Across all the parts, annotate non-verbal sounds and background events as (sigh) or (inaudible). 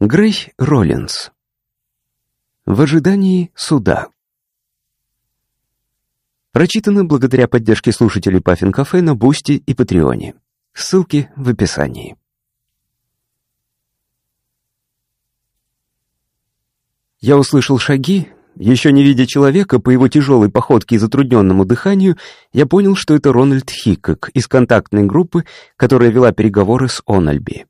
Грей Роллинс. В ожидании суда. Прочитано благодаря поддержке слушателей Puffin Cafe на Бусти и Патреоне. Ссылки в описании. Я услышал шаги. Еще не видя человека, по его тяжелой походке и затрудненному дыханию, я понял, что это Рональд Хикок из контактной группы, которая вела переговоры с Ональби.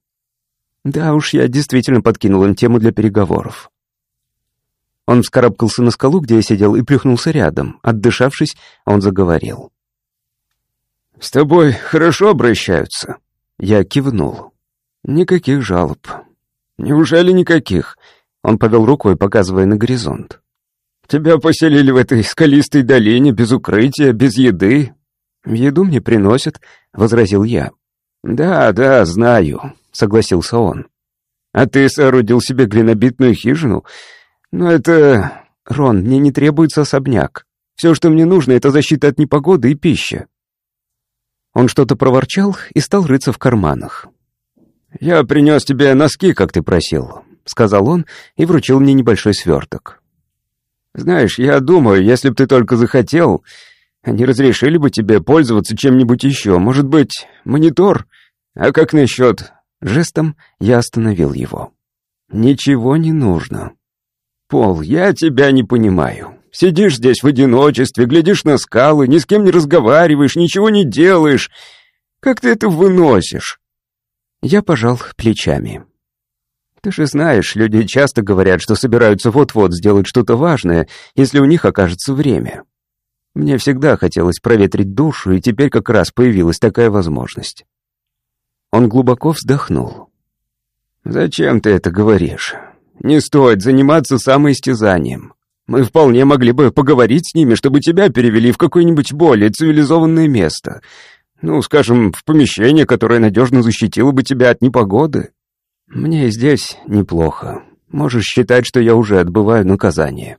Да уж, я действительно подкинул им тему для переговоров. Он вскарабкался на скалу, где я сидел, и плюхнулся рядом. Отдышавшись, он заговорил. «С тобой хорошо обращаются?» Я кивнул. «Никаких жалоб». «Неужели никаких?» Он повел рукой, показывая на горизонт. «Тебя поселили в этой скалистой долине, без укрытия, без еды?» «Еду мне приносят», — возразил я. «Да, да, знаю согласился он. «А ты соорудил себе глинобитную хижину? Но это... Рон, мне не требуется особняк. Все, что мне нужно, это защита от непогоды и пища». Он что-то проворчал и стал рыться в карманах. «Я принес тебе носки, как ты просил», — сказал он и вручил мне небольшой сверток. «Знаешь, я думаю, если бы ты только захотел, они разрешили бы тебе пользоваться чем-нибудь еще. Может быть, монитор? А как насчет Жестом я остановил его. «Ничего не нужно. Пол, я тебя не понимаю. Сидишь здесь в одиночестве, глядишь на скалы, ни с кем не разговариваешь, ничего не делаешь. Как ты это выносишь?» Я пожал плечами. «Ты же знаешь, люди часто говорят, что собираются вот-вот сделать что-то важное, если у них окажется время. Мне всегда хотелось проветрить душу, и теперь как раз появилась такая возможность». Он глубоко вздохнул. «Зачем ты это говоришь? Не стоит заниматься самоистязанием. Мы вполне могли бы поговорить с ними, чтобы тебя перевели в какое-нибудь более цивилизованное место. Ну, скажем, в помещение, которое надежно защитило бы тебя от непогоды. Мне здесь неплохо. Можешь считать, что я уже отбываю наказание».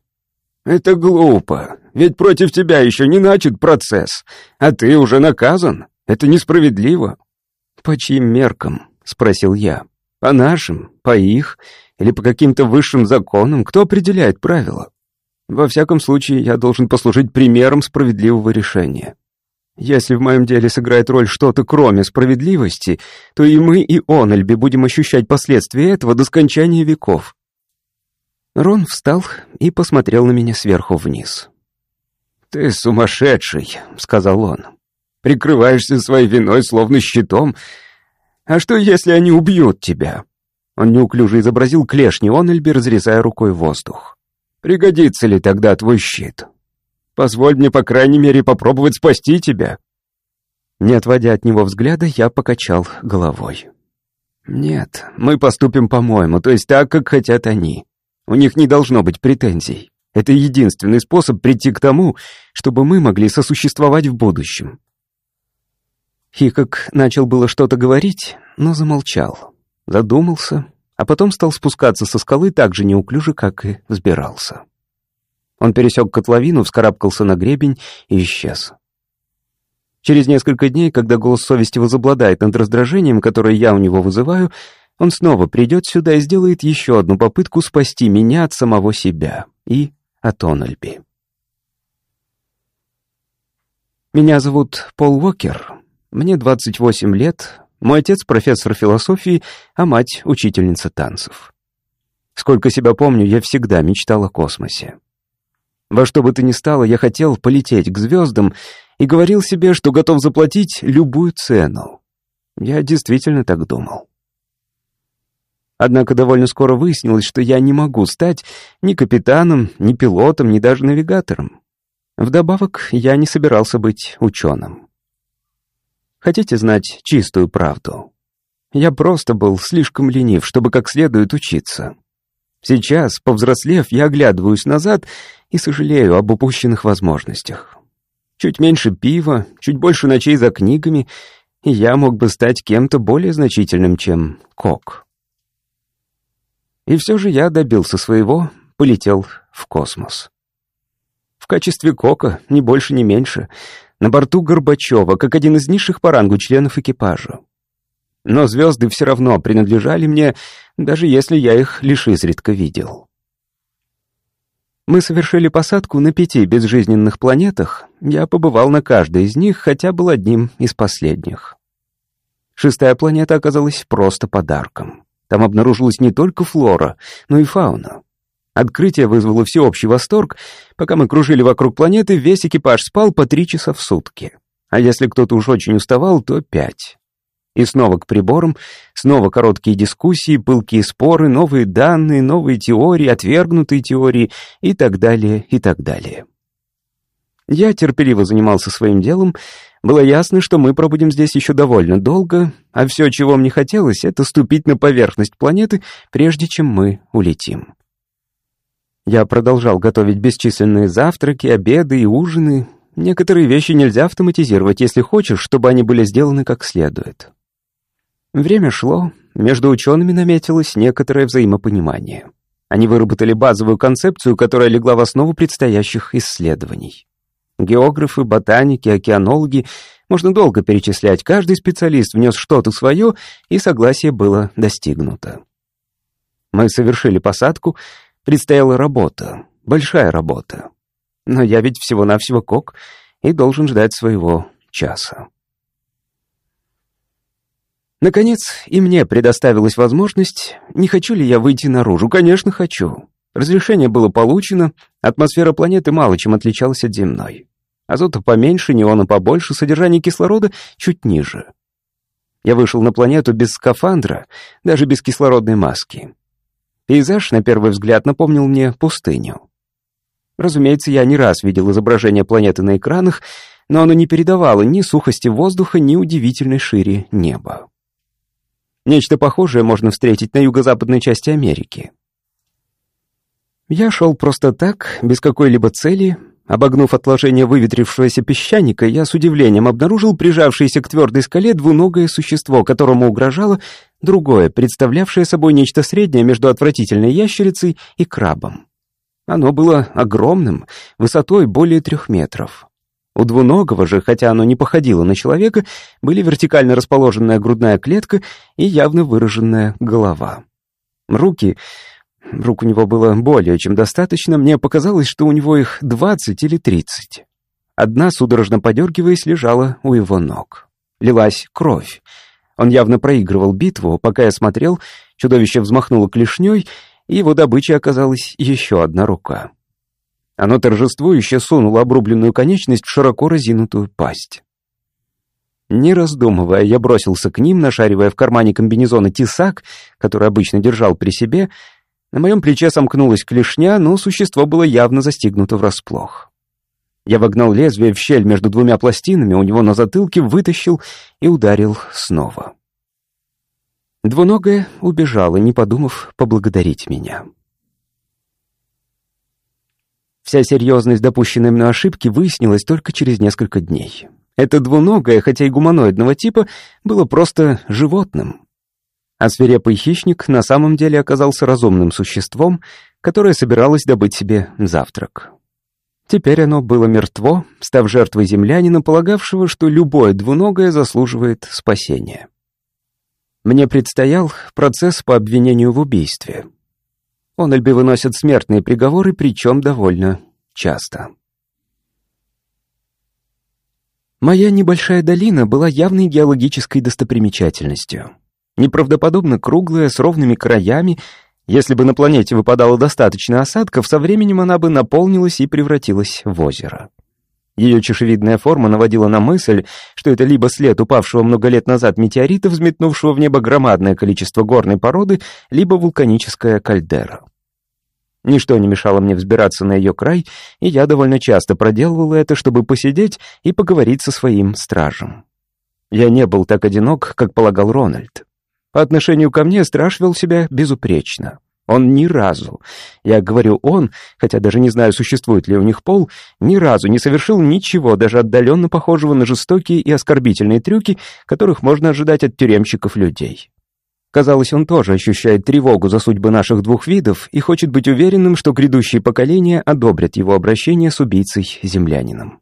«Это глупо, ведь против тебя еще не начат процесс, а ты уже наказан. Это несправедливо». «По чьим меркам?» — спросил я. «По нашим? По их? Или по каким-то высшим законам? Кто определяет правила?» «Во всяком случае, я должен послужить примером справедливого решения. Если в моем деле сыграет роль что-то кроме справедливости, то и мы, и он, Эльби, будем ощущать последствия этого до скончания веков». Рон встал и посмотрел на меня сверху вниз. «Ты сумасшедший», — сказал он. Прикрываешься своей виной, словно щитом. А что, если они убьют тебя?» Он неуклюже изобразил клешни Онельби, разрезая рукой воздух. «Пригодится ли тогда твой щит? Позволь мне, по крайней мере, попробовать спасти тебя». Не отводя от него взгляда, я покачал головой. «Нет, мы поступим по-моему, то есть так, как хотят они. У них не должно быть претензий. Это единственный способ прийти к тому, чтобы мы могли сосуществовать в будущем. Хикок начал было что-то говорить, но замолчал, задумался, а потом стал спускаться со скалы так же неуклюже, как и взбирался. Он пересек котловину, вскарабкался на гребень и исчез. Через несколько дней, когда голос совести возобладает над раздражением, которое я у него вызываю, он снова придет сюда и сделает еще одну попытку спасти меня от самого себя и от Ональби. Меня зовут Пол Уокер, мне 28 лет, мой отец профессор философии, а мать учительница танцев. Сколько себя помню, я всегда мечтал о космосе. Во что бы то ни стало, я хотел полететь к звездам и говорил себе, что готов заплатить любую цену. Я действительно так думал. Однако довольно скоро выяснилось, что я не могу стать ни капитаном, ни пилотом, ни даже навигатором. Вдобавок, я не собирался быть ученым. Хотите знать чистую правду? Я просто был слишком ленив, чтобы как следует учиться. Сейчас, повзрослев, я оглядываюсь назад и сожалею об упущенных возможностях. Чуть меньше пива, чуть больше ночей за книгами, и я мог бы стать кем-то более значительным, чем Кок. И все же я добился своего, полетел в космос. В качестве Кока, ни больше, ни меньше — на борту Горбачева, как один из низших по рангу членов экипажа. но звезды все равно принадлежали мне, даже если я их лишь изредка видел. Мы совершили посадку на пяти безжизненных планетах, я побывал на каждой из них, хотя был одним из последних. Шестая планета оказалась просто подарком. Там обнаружилась не только флора, но и фауна. Открытие вызвало всеобщий восторг. Пока мы кружили вокруг планеты, весь экипаж спал по три часа в сутки. А если кто-то уж очень уставал, то пять. И снова к приборам, снова короткие дискуссии, пылкие споры, новые данные, новые теории, отвергнутые теории и так далее, и так далее. Я терпеливо занимался своим делом. Было ясно, что мы пробудем здесь еще довольно долго, а все, чего мне хотелось, это ступить на поверхность планеты, прежде чем мы улетим. Я продолжал готовить бесчисленные завтраки, обеды и ужины. Некоторые вещи нельзя автоматизировать, если хочешь, чтобы они были сделаны как следует. Время шло, между учеными наметилось некоторое взаимопонимание. Они выработали базовую концепцию, которая легла в основу предстоящих исследований. Географы, ботаники, океанологи, можно долго перечислять, каждый специалист внес что-то свое, и согласие было достигнуто. Мы совершили посадку, предстояла работа, большая работа. Но я ведь всего-навсего кок и должен ждать своего часа. Наконец, и мне предоставилась возможность, не хочу ли я выйти наружу. Конечно, хочу. Разрешение было получено, атмосфера планеты мало чем отличалась от земной. Азота поменьше, неона побольше, содержание кислорода чуть ниже. Я вышел на планету без скафандра, даже без кислородной маски. Пейзаж, на первый взгляд, напомнил мне пустыню. Разумеется, я не раз видел изображение планеты на экранах, но оно не передавало ни сухости воздуха, ни удивительной шире неба. Нечто похожее можно встретить на юго-западной части Америки. Я шел просто так, без какой-либо цели. Обогнув отложение выветрившегося песчаника, я с удивлением обнаружил прижавшееся к твердой скале двуногое существо, которому угрожало другое, представлявшее собой нечто среднее между отвратительной ящерицей и крабом. Оно было огромным, высотой более трех метров. У двуногого же, хотя оно не походило на человека, были вертикально расположенная грудная клетка и явно выраженная голова. Руки... Рук у него было более чем достаточно, мне показалось, что у него их двадцать или тридцать. Одна, судорожно подергиваясь, лежала у его ног. Лилась кровь. Он явно проигрывал битву, пока я смотрел, чудовище взмахнуло клешней, и его добычей оказалась еще одна рука. Оно торжествующе сунуло обрубленную конечность в широко разинутую пасть. Не раздумывая, я бросился к ним, нашаривая в кармане комбинезона тесак, который обычно держал при себе. На моем плече сомкнулась клешня, но существо было явно застигнуто врасплох. Я вогнал лезвие в щель между двумя пластинами, у него на затылке вытащил и ударил снова. Двуногая убежала, не подумав поблагодарить меня. Вся серьезность допущенной мной ошибки выяснилась только через несколько дней. Это двуногое, хотя и гуманоидного типа, было просто животным. А свирепый хищник на самом деле оказался разумным существом, которое собиралось добыть себе завтрак. Теперь оно было мертво, став жертвой землянина, полагавшего, что любое двуногое заслуживает спасения. Мне предстоял процесс по обвинению в убийстве — Ональби выносят смертные приговоры, причем довольно часто. Моя небольшая долина была явной геологической достопримечательностью. Неправдоподобно круглая, с ровными краями. Если бы на планете выпадало достаточно осадков, со временем она бы наполнилась и превратилась в озеро. Ее чешевидная форма наводила на мысль, что это либо след упавшего много лет назад метеорита, взметнувшего в небо громадное количество горной породы, либо вулканическая кальдера. Ничто не мешало мне взбираться на ее край, и я довольно часто проделывал это, чтобы посидеть и поговорить со своим стражем. Я не был так одинок, как полагал Рональд. По отношению ко мне страж вел себя безупречно. Он ни разу, я говорю он, хотя даже не знаю, существует ли у них пол, ни разу не совершил ничего, даже отдаленно похожего на жестокие и оскорбительные трюки, которых можно ожидать от тюремщиков людей. Казалось, он тоже ощущает тревогу за судьбы наших двух видов и хочет быть уверенным, что грядущие поколения одобрят его обращение с убийцей-землянином.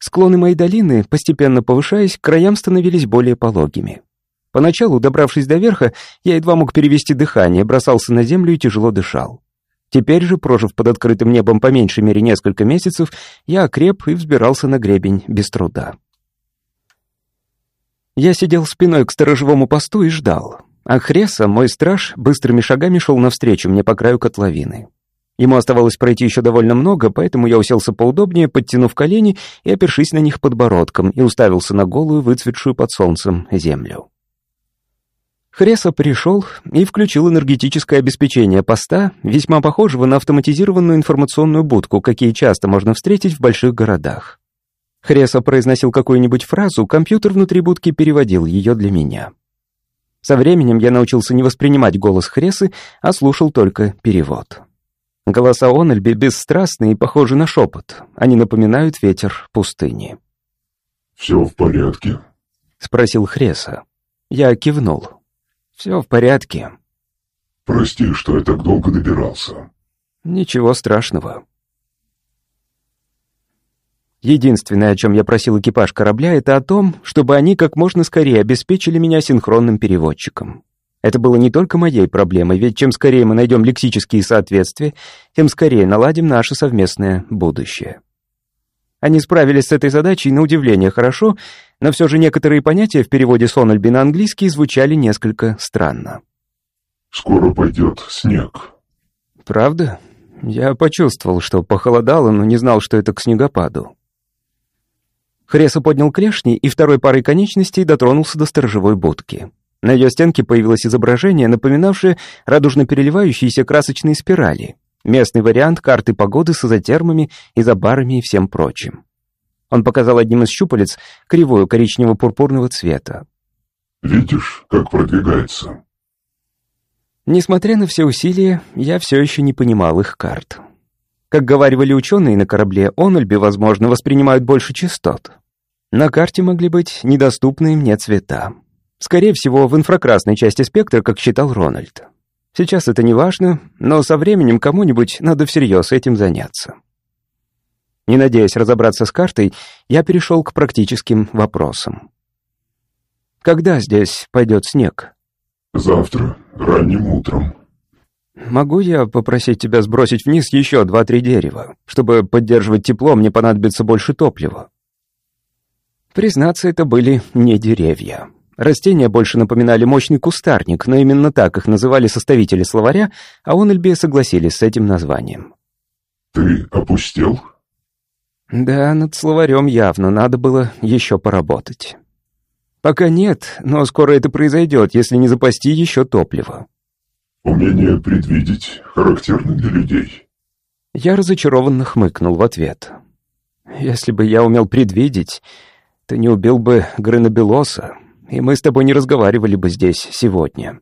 Склоны моей долины, постепенно повышаясь, к краям становились более пологими. Поначалу, добравшись до верха, я едва мог перевести дыхание, бросался на землю и тяжело дышал. Теперь же, прожив под открытым небом по меньшей мере несколько месяцев, я окреп и взбирался на гребень без труда. Я сидел спиной к сторожевому посту и ждал. А Хреса, мой страж, быстрыми шагами шел навстречу мне по краю котловины. Ему оставалось пройти еще довольно много, поэтому я уселся поудобнее, подтянув колени и опершись на них подбородком, и уставился на голую, выцветшую под солнцем землю. Хреса пришел и включил энергетическое обеспечение поста, весьма похожего на автоматизированную информационную будку, какие часто можно встретить в больших городах. Хреса произносил какую-нибудь фразу, компьютер внутри будки переводил ее для меня. Со временем я научился не воспринимать голос Хресы, а слушал только перевод. Голоса Ональби бесстрастны и похожи на шепот. Они напоминают ветер пустыни. «Все в порядке?» — спросил Хреса. Я кивнул. «Все в порядке». «Прости, что я так долго добирался». «Ничего страшного». Единственное, о чем я просил экипаж корабля, это о том, чтобы они как можно скорее обеспечили меня синхронным переводчиком. Это было не только моей проблемой, ведь чем скорее мы найдем лексические соответствия, тем скорее наладим наше совместное будущее. Они справились с этой задачей на удивление хорошо, но все же некоторые понятия в переводе Сональби на английский звучали несколько странно. «Скоро пойдет снег». «Правда?» Я почувствовал, что похолодало, но не знал, что это к снегопаду. Хреса поднял клешни и второй парой конечностей дотронулся до сторожевой будки. На ее стенке появилось изображение, напоминавшее радужно переливающиеся красочные спирали. Местный вариант карты погоды с изотермами, изобарами и всем прочим. Он показал одним из щупалец кривую коричнево-пурпурного цвета. «Видишь, как продвигается?» Несмотря на все усилия, я все еще не понимал их карт. Как говаривали ученые на корабле, Ональби, возможно, воспринимают больше частот. На карте могли быть недоступные мне цвета. Скорее всего, в инфракрасной части спектра, как считал Рональд. Сейчас это не важно, но со временем кому-нибудь надо всерьез этим заняться. Не надеясь разобраться с картой, я перешел к практическим вопросам. Когда здесь пойдет снег? Завтра, ранним утром. Могу я попросить тебя сбросить вниз еще два-три дерева? Чтобы поддерживать тепло, мне понадобится больше топлива. Признаться, это были не деревья. Растения больше напоминали мощный кустарник, но именно так их называли составители словаря, а Онельби согласились с этим названием. «Ты опустел?» Да, над словарем явно надо было еще поработать. Пока нет, но скоро это произойдет, если не запасти еще топливо. «Умение предвидеть характерно для людей?» Я разочарованно хмыкнул в ответ. «Если бы я умел предвидеть, ты не убил бы Гренобелоса, и мы с тобой не разговаривали бы здесь сегодня».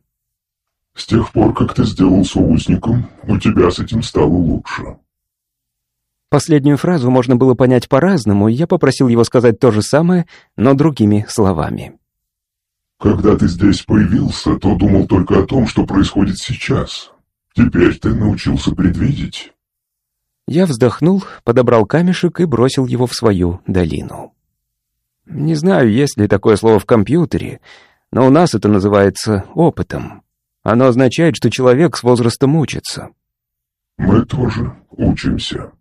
«С тех пор, как ты сделался узником, у тебя с этим стало лучше». Последнюю фразу можно было понять по-разному, и я попросил его сказать то же самое, но другими словами. «Когда ты здесь появился, то думал только о том, что происходит сейчас. Теперь ты научился предвидеть». Я вздохнул, подобрал камешек и бросил его в свою долину. Не знаю, есть ли такое слово в компьютере, но у нас это называется опытом. Оно означает, что человек с возрастом учится. Мы тоже учимся.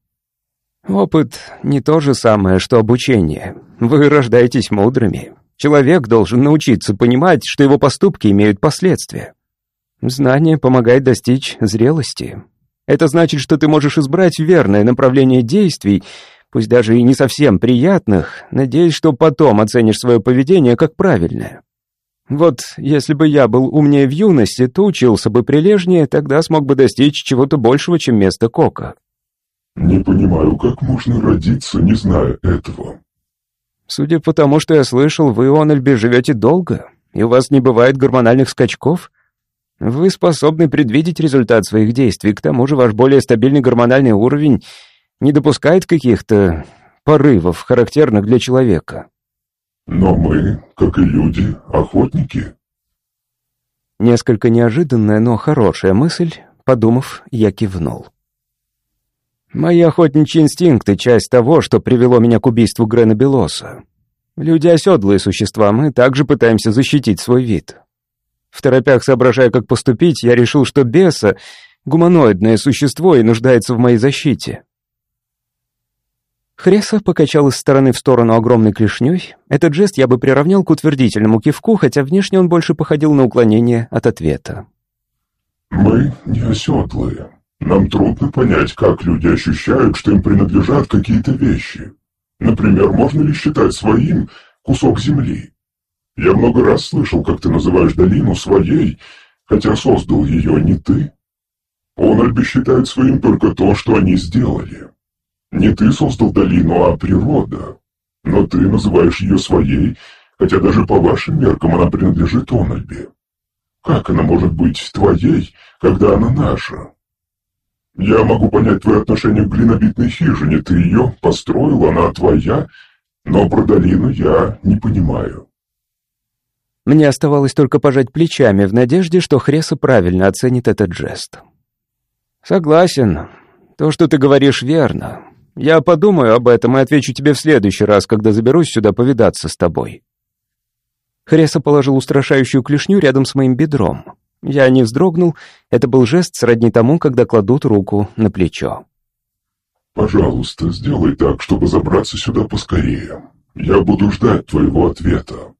Опыт не то же самое, что обучение. Вы рождаетесь мудрыми. Человек должен научиться понимать, что его поступки имеют последствия. Знание помогает достичь зрелости. Это значит, что ты можешь избрать верное направление действий, пусть даже и не совсем приятных, надеясь, что потом оценишь свое поведение как правильное. Вот если бы я был умнее в юности, то учился бы прилежнее, тогда смог бы достичь чего-то большего, чем место Кока. Не понимаю, как можно родиться, не зная этого. Судя по тому, что я слышал, вы, Онельби, живете долго, и у вас не бывает гормональных скачков. Вы способны предвидеть результат своих действий, к тому же ваш более стабильный гормональный уровень не допускает каких-то порывов, характерных для человека. Но мы, как и люди, охотники. Несколько неожиданная, но хорошая мысль, подумав, я кивнул. Мои охотничьи инстинкты — часть того, что привело меня к убийству Грена Белоса. Люди оседлые существа, мы также пытаемся защитить свой вид. В торопях соображая, как поступить, я решил, что беса — гуманоидное существо и нуждается в моей защите. Хреса покачал из стороны в сторону огромной клешней. Этот жест я бы приравнял к утвердительному кивку, хотя внешне он больше походил на уклонение от ответа. «Мы не оседлые. Нам трудно понять, как люди ощущают, что им принадлежат какие-то вещи. Например, можно ли считать своим кусок земли? Я много раз слышал, как ты называешь долину своей, хотя создал ее не ты. Ональби считает своим только то, что они сделали. Не ты создал долину, а природа. Но ты называешь ее своей, хотя даже по вашим меркам она принадлежит Ональбе. Как она может быть твоей, когда она наша? Я могу понять твое отношение к глинобитной хижине. Ты ее построил, она твоя, но про долину я не понимаю. Мне оставалось только пожать плечами в надежде, что Хреса правильно оценит этот жест. «Согласен. То, что ты говоришь, верно. Я подумаю об этом и отвечу тебе в следующий раз, когда заберусь сюда повидаться с тобой». Хреса положил устрашающую клешню рядом с моим бедром. Я не вздрогнул, это был жест сродни тому, когда кладут руку на плечо. «Пожалуйста, сделай так, чтобы забраться сюда поскорее. Я буду ждать твоего ответа».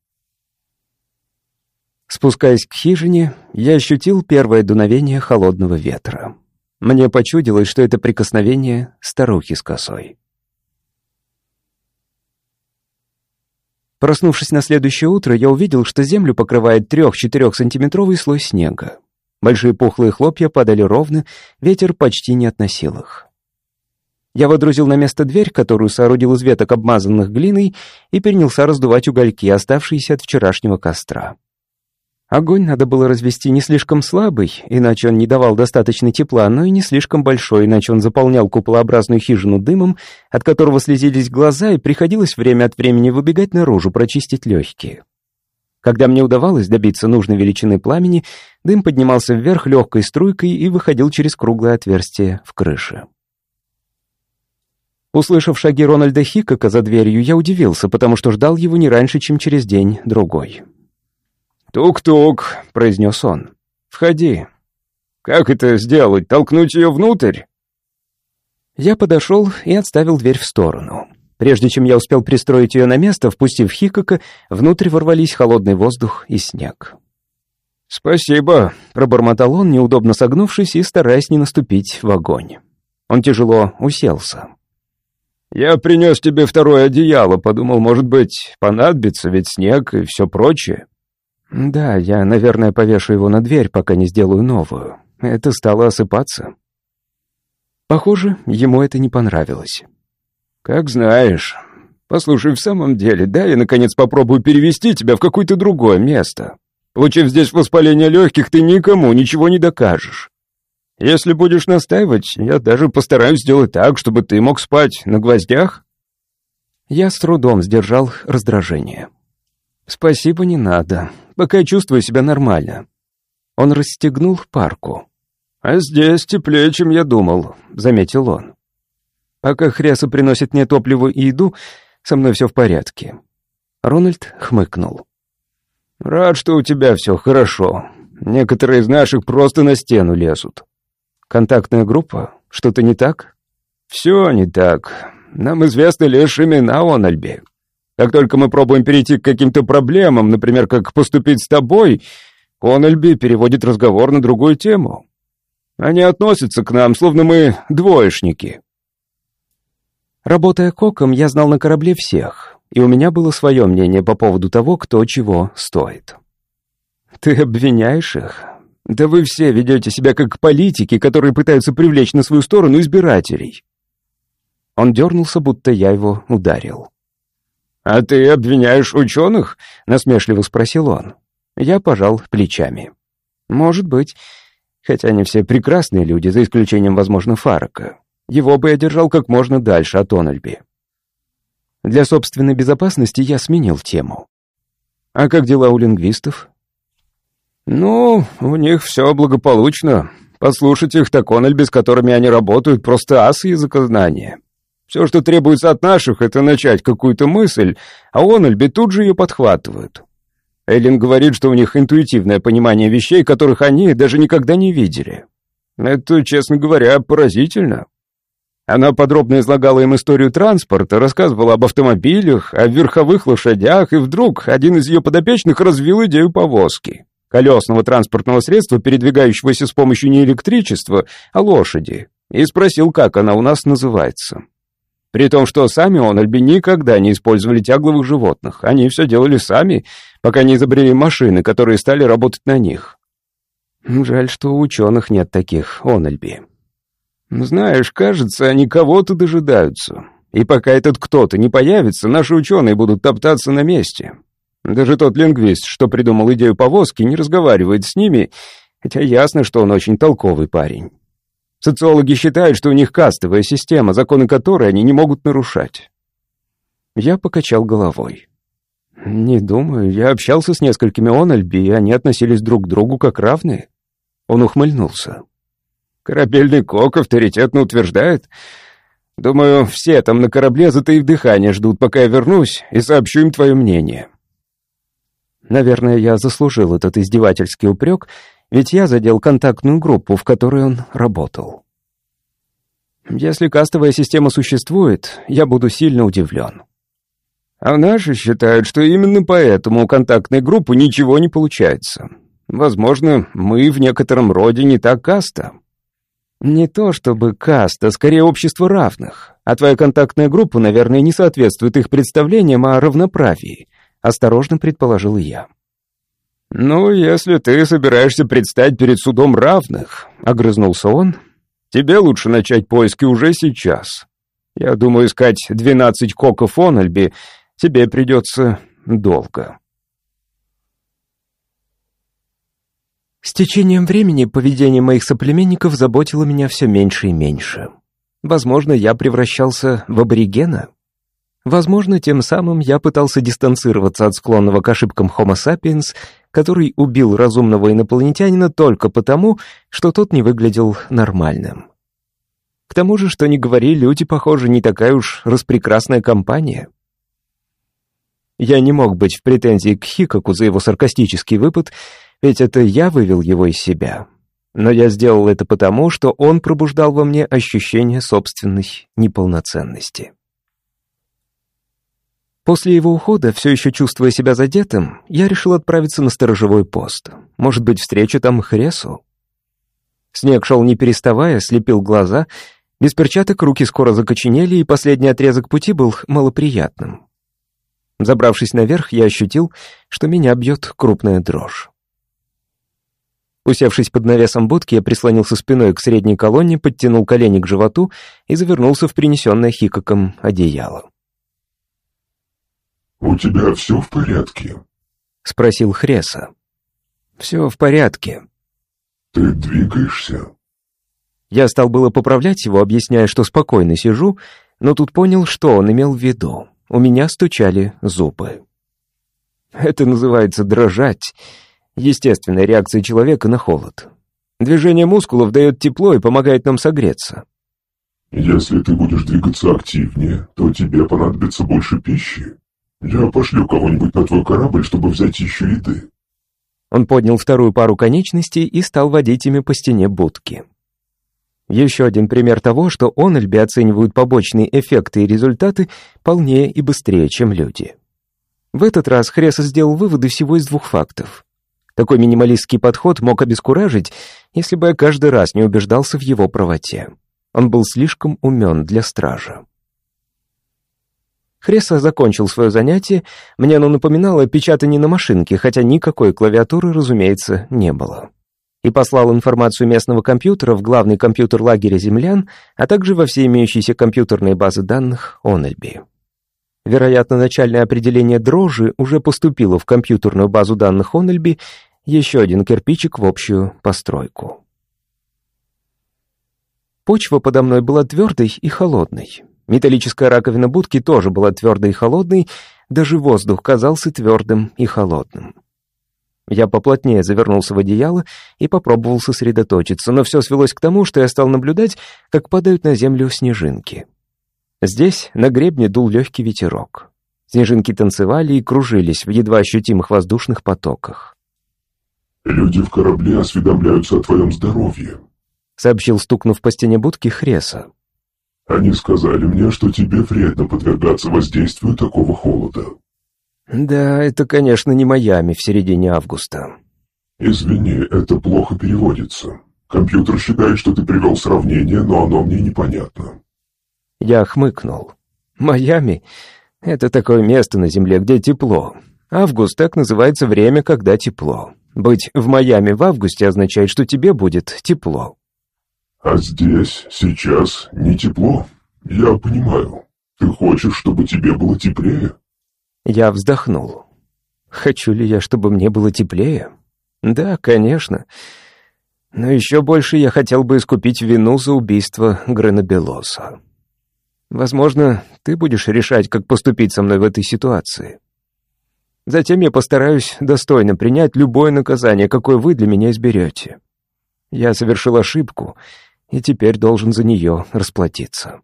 Спускаясь к хижине, я ощутил первое дуновение холодного ветра. Мне почудилось, что это прикосновение старухи с косой. Проснувшись на следующее утро, я увидел, что землю покрывает 3-4 сантиметровый слой снега. Большие пухлые хлопья падали ровно, ветер почти не относил их. Я водрузил на место дверь, которую соорудил из веток, обмазанных глиной, и принялся раздувать угольки, оставшиеся от вчерашнего костра. Огонь надо было развести не слишком слабый, иначе он не давал достаточно тепла, но и не слишком большой, иначе он заполнял куполообразную хижину дымом, от которого слезились глаза, и приходилось время от времени выбегать наружу, прочистить легкие. Когда мне удавалось добиться нужной величины пламени, дым поднимался вверх легкой струйкой и выходил через круглое отверстие в крыше. Услышав шаги Рональда Хикока за дверью, я удивился, потому что ждал его не раньше, чем через день-другой. «Тук-тук», — произнес он. «Входи». «Как это сделать? Толкнуть ее внутрь?» Я подошел и отставил дверь в сторону. Прежде чем я успел пристроить ее на место, впустив Хикока, внутрь ворвались холодный воздух и снег. «Спасибо», — пробормотал он, неудобно согнувшись и стараясь не наступить в огонь. Он тяжело уселся. «Я принес тебе второе одеяло, подумал, может быть, понадобится, ведь снег и все прочее». «Да, я, наверное, повешу его на дверь, пока не сделаю новую. Это стало осыпаться». Похоже, ему это не понравилось. «Как знаешь. Послушай, в самом деле, да, я, наконец, попробую перевести тебя в какое-то другое место. Получив здесь воспаление легких, ты никому ничего не докажешь. Если будешь настаивать, я даже постараюсь сделать так, чтобы ты мог спать на гвоздях». Я с трудом сдержал раздражение. «Спасибо, не надо пока чувствую себя нормально». Он расстегнул парку. «А здесь теплее, чем я думал», — заметил он. «Пока Хряса приносит мне топливо и еду, со мной все в порядке». Рональд хмыкнул. «Рад, что у тебя все хорошо. Некоторые из наших просто на стену лезут». «Контактная группа? Что-то не так?» «Все не так. Нам известны лишь имена Ональби. Как только мы пробуем перейти к каким-то проблемам, например, как поступить с тобой, Коннельби переводит разговор на другую тему. Они относятся к нам, словно мы двоечники. Работая коком, я знал на корабле всех, и у меня было свое мнение по поводу того, кто чего стоит. Ты обвиняешь их? Да вы все ведете себя как политики, которые пытаются привлечь на свою сторону избирателей. Он дернулся, будто я его ударил. «А ты обвиняешь ученых?» — насмешливо спросил он. Я пожал плечами. «Может быть. Хотя они все прекрасные люди, за исключением, возможно, Фарака. Его бы я держал как можно дальше от Ональби». Для собственной безопасности я сменил тему. «А как дела у лингвистов?» «Ну, у них все благополучно. Послушать их, так Ональби, с которыми они работают, просто асы языкознания. Все, что требуется от наших, это начать какую-то мысль, а Ональби тут же ее подхватывают. Эллен говорит, что у них интуитивное понимание вещей, которых они даже никогда не видели. Это, честно говоря, поразительно. Она подробно излагала им историю транспорта, рассказывала об автомобилях, о верховых лошадях, и вдруг один из ее подопечных развил идею повозки. Колесного транспортного средства, передвигающегося с помощью не электричества, а лошади. И спросил, как она у нас называется. При том, что сами Ональби никогда не использовали тягловых животных. Они все делали сами, пока не изобрели машины, которые стали работать на них. Жаль, что у ученых нет таких Ональби. Знаешь, кажется, они кого-то дожидаются. И пока этот кто-то не появится, наши ученые будут топтаться на месте. Даже тот лингвист, что придумал идею повозки, не разговаривает с ними, хотя ясно, что он очень толковый парень. Социологи считают, что у них кастовая система, законы которой они не могут нарушать. Я покачал головой. Не думаю, я общался с несколькими Ональби, и они относились друг к другу как равные. Он ухмыльнулся. Корабельный кок авторитетно утверждает. Думаю, все там на корабле, затаив дыхание, ждут, пока я вернусь, и сообщу им твое мнение. Наверное, я заслужил этот издевательский упрек, ведь я задел контактную группу, в которой он работал. Если кастовая система существует, я буду сильно удивлен. А наши считают, что именно поэтому у контактной группы ничего не получается. Возможно, мы в некотором роде не так каста. Не то чтобы каста, скорее общество равных. А твоя контактная группа, наверное, не соответствует их представлениям о равноправии, осторожно предположил я. «Ну, если ты собираешься предстать перед судом равных», — огрызнулся он, — «тебе лучше начать поиски уже сейчас. Я думаю, искать двенадцать коков Ональби тебе придется долго». С течением времени поведение моих соплеменников заботило меня все меньше и меньше. Возможно, я превращался в аборигена. Возможно, тем самым я пытался дистанцироваться от склонного к ошибкам Homo sapiens, который убил разумного инопланетянина только потому, что тот не выглядел нормальным. К тому же, что ни говори, люди, похоже, не такая уж распрекрасная компания. Я не мог быть в претензии к Хикоку за его саркастический выпад, ведь это я вывел его из себя. Но я сделал это потому, что он пробуждал во мне ощущение собственной неполноценности. После его ухода, все еще чувствуя себя задетым, я решил отправиться на сторожевой пост. Может быть, встречу там Хресу? Снег шел не переставая, слепил глаза. Без перчаток руки скоро закоченели, и последний отрезок пути был малоприятным. Забравшись наверх, я ощутил, что меня бьет крупная дрожь. Усевшись под навесом будки, я прислонился спиной к средней колонне, подтянул колени к животу и завернулся в принесенное Хикоком одеяло. «У тебя все в порядке?» — спросил Хреса. «Все в порядке». «Ты двигаешься?» Я стал было поправлять его, объясняя, что спокойно сижу, но тут понял, что он имел в виду. У меня стучали зубы. Это называется дрожать естественная реакция человека на холод. Движение мускулов дает тепло и помогает нам согреться. Если ты будешь двигаться активнее, то тебе понадобится больше пищи. Я пошлю кого-нибудь на твой корабль, чтобы взять еще еды. Он поднял вторую пару конечностей и стал водить ими по стене будки. Еще один пример того, что Онельби оценивают побочные эффекты и результаты полнее и быстрее, чем люди. В этот раз Хреса сделал выводы всего из двух фактов. Такой минималистский подход мог обескуражить, если бы я каждый раз не убеждался в его правоте. Он был слишком умен для стража. Хреса закончил свое занятие, мне оно напоминало печатание на машинке, хотя никакой клавиатуры, разумеется, не было. И послал информацию местного компьютера в главный компьютер лагеря землян, а также во все имеющиеся компьютерные базы данных Онельби. Вероятно, начальное определение дрожи уже поступило в компьютерную базу данных Онельби, еще один кирпичик в общую постройку. Почва подо мной была твердой и холодной. Металлическая раковина будки тоже была твердой и холодной, даже воздух казался твердым и холодным. Я поплотнее завернулся в одеяло и попробовал сосредоточиться, но все свелось к тому, что я стал наблюдать, как падают на землю снежинки. Здесь на гребне дул легкий ветерок. Снежинки танцевали и кружились в едва ощутимых воздушных потоках. «Люди в корабле осведомляются о твоем здоровье», — сообщил, стукнув по стене будки Хреса. «Они сказали мне, что тебе вредно подвергаться воздействию такого холода». «Да, это, конечно, не Майами в середине августа». «Извини, это плохо переводится. Компьютер считает, что ты привел сравнение, но оно мне непонятно». Я хмыкнул. «Майами — это такое место на Земле, где тепло. Август так называется время, когда тепло. Быть в Майами в августе означает, что тебе будет тепло». «А здесь, сейчас, не тепло. Я понимаю. Ты хочешь, чтобы тебе было теплее?» Я вздохнул. Хочу ли я, чтобы мне было теплее? Да, конечно. Но еще больше я хотел бы искупить вину за убийство Гренобелоса. Возможно, ты будешь решать, как поступить со мной в этой ситуации. Затем я постараюсь достойно принять любое наказание, какое вы для меня изберете. Я совершил ошибку, и теперь должен за нее расплатиться.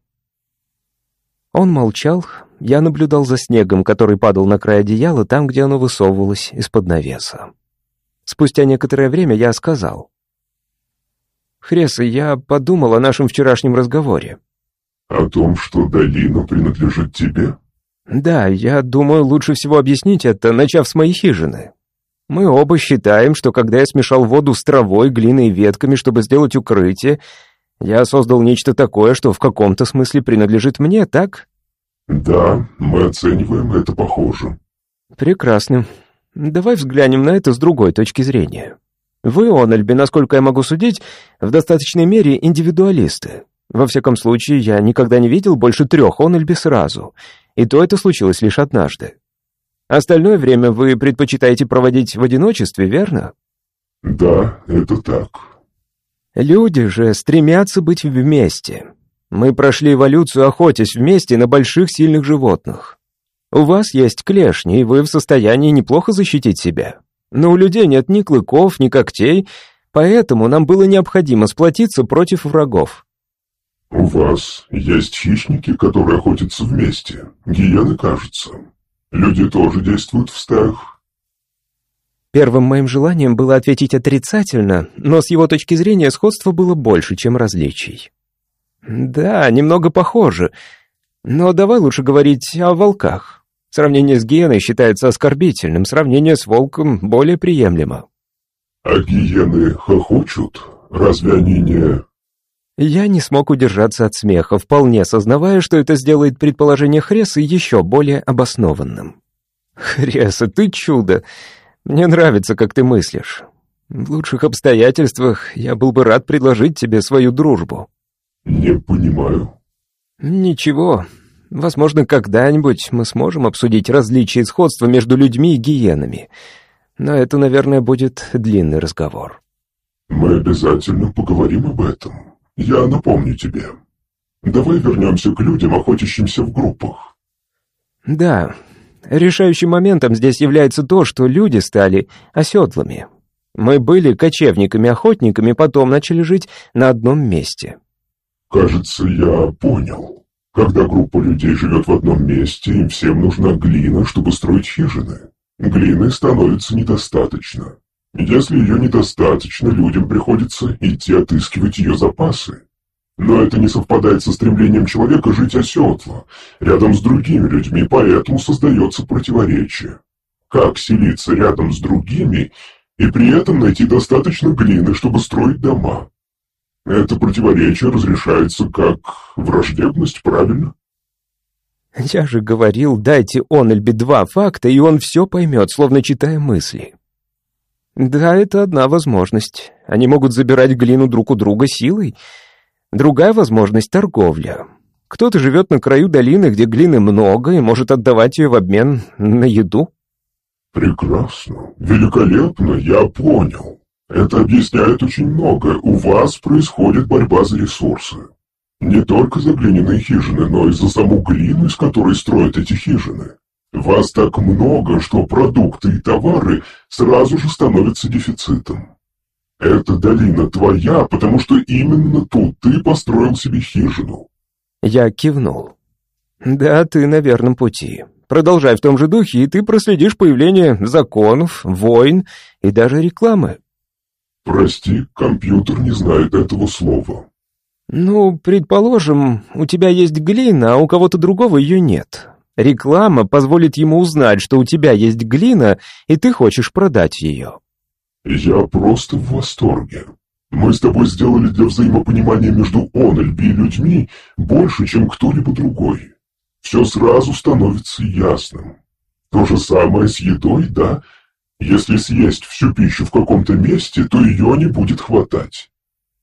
Он молчал, я наблюдал за снегом, который падал на край одеяла там, где оно высовывалось из-под навеса. Спустя некоторое время я сказал. «Хреса, я подумал о нашем вчерашнем разговоре». «О том, что долина принадлежит тебе?» «Да, я думаю, лучше всего объяснить это, начав с моей хижины. Мы оба считаем, что когда я смешал воду с травой, глиной и ветками, чтобы сделать укрытие, я создал нечто такое, что в каком-то смысле принадлежит мне, так? Да, мы оцениваем это похоже. Прекрасно. Давай взглянем на это с другой точки зрения. Вы, Ональби, насколько я могу судить, в достаточной мере индивидуалисты. Во всяком случае, я никогда не видел больше трех Ональби сразу, и то это случилось лишь однажды. Остальное время вы предпочитаете проводить в одиночестве, верно? Да, это так. Люди же стремятся быть вместе. Мы прошли эволюцию, охотясь вместе на больших сильных животных. У вас есть клешни, и вы в состоянии неплохо защитить себя. Но у людей нет ни клыков, ни когтей, поэтому нам было необходимо сплотиться против врагов. У вас есть хищники, которые охотятся вместе. Гиены, кажется. Люди тоже действуют в стаях. Первым моим желанием было ответить отрицательно, но с его точки зрения сходство было больше, чем различий. Да, немного похоже, но давай лучше говорить о волках. Сравнение с гиеной считается оскорбительным, сравнение с волком более приемлемо. А гиены хохочут? Разве они не... Я не смог удержаться от смеха, вполне сознавая, что это сделает предположение Хреса еще более обоснованным. «Хреса, ты чудо! Мне нравится, как ты мыслишь. В лучших обстоятельствах я был бы рад предложить тебе свою дружбу». «Не понимаю». «Ничего. Возможно, когда-нибудь мы сможем обсудить различия и сходства между людьми и гиенами. Но это, наверное, будет длинный разговор». «Мы обязательно поговорим об этом. Я напомню тебе. Давай вернемся к людям, охотящимся в группах». «Да, Решающим моментом здесь является то, что люди стали оседлыми. Мы были кочевниками-охотниками, потом начали жить на одном месте. «Кажется, я понял. Когда группа людей живет в одном месте, им всем нужна глина, чтобы строить хижины. Глины становится недостаточно. Если ее недостаточно, людям приходится идти отыскивать ее запасы. Но это не совпадает со стремлением человека жить оседло, рядом с другими людьми, поэтому создается противоречие. Как селиться рядом с другими и при этом найти достаточно глины, чтобы строить дома? Это противоречие разрешается как враждебность, правильно? Я же говорил, дайте Онельби два факта, и он все поймет, словно читая мысли. Да, это одна возможность. Они могут забирать глину друг у друга силой, Другая возможность — торговля. Кто-то живет на краю долины, где глины много, и может отдавать ее в обмен на еду. Прекрасно, великолепно, я понял. Это объясняет очень многое. У вас происходит борьба за ресурсы. Не только за глиняные хижины, но и за саму глину, из которой строят эти хижины. Вас так много, что продукты и товары сразу же становятся дефицитом. Эта долина твоя, потому что именно тут ты построил себе хижину. Я кивнул. Да, ты на верном пути. Продолжай в том же духе, и ты проследишь появление законов, войн и даже рекламы. Прости, компьютер не знает этого слова. Ну, предположим, у тебя есть глина, а у кого-то другого ее нет. Реклама позволит ему узнать, что у тебя есть глина, и ты хочешь продать ее. Я просто в восторге. Мы с тобой сделали для взаимопонимания между Онельби и людьми больше, чем кто-либо другой. Все сразу становится ясным. То же самое с едой, да? Если съесть всю пищу в каком-то месте, то ее не будет хватать.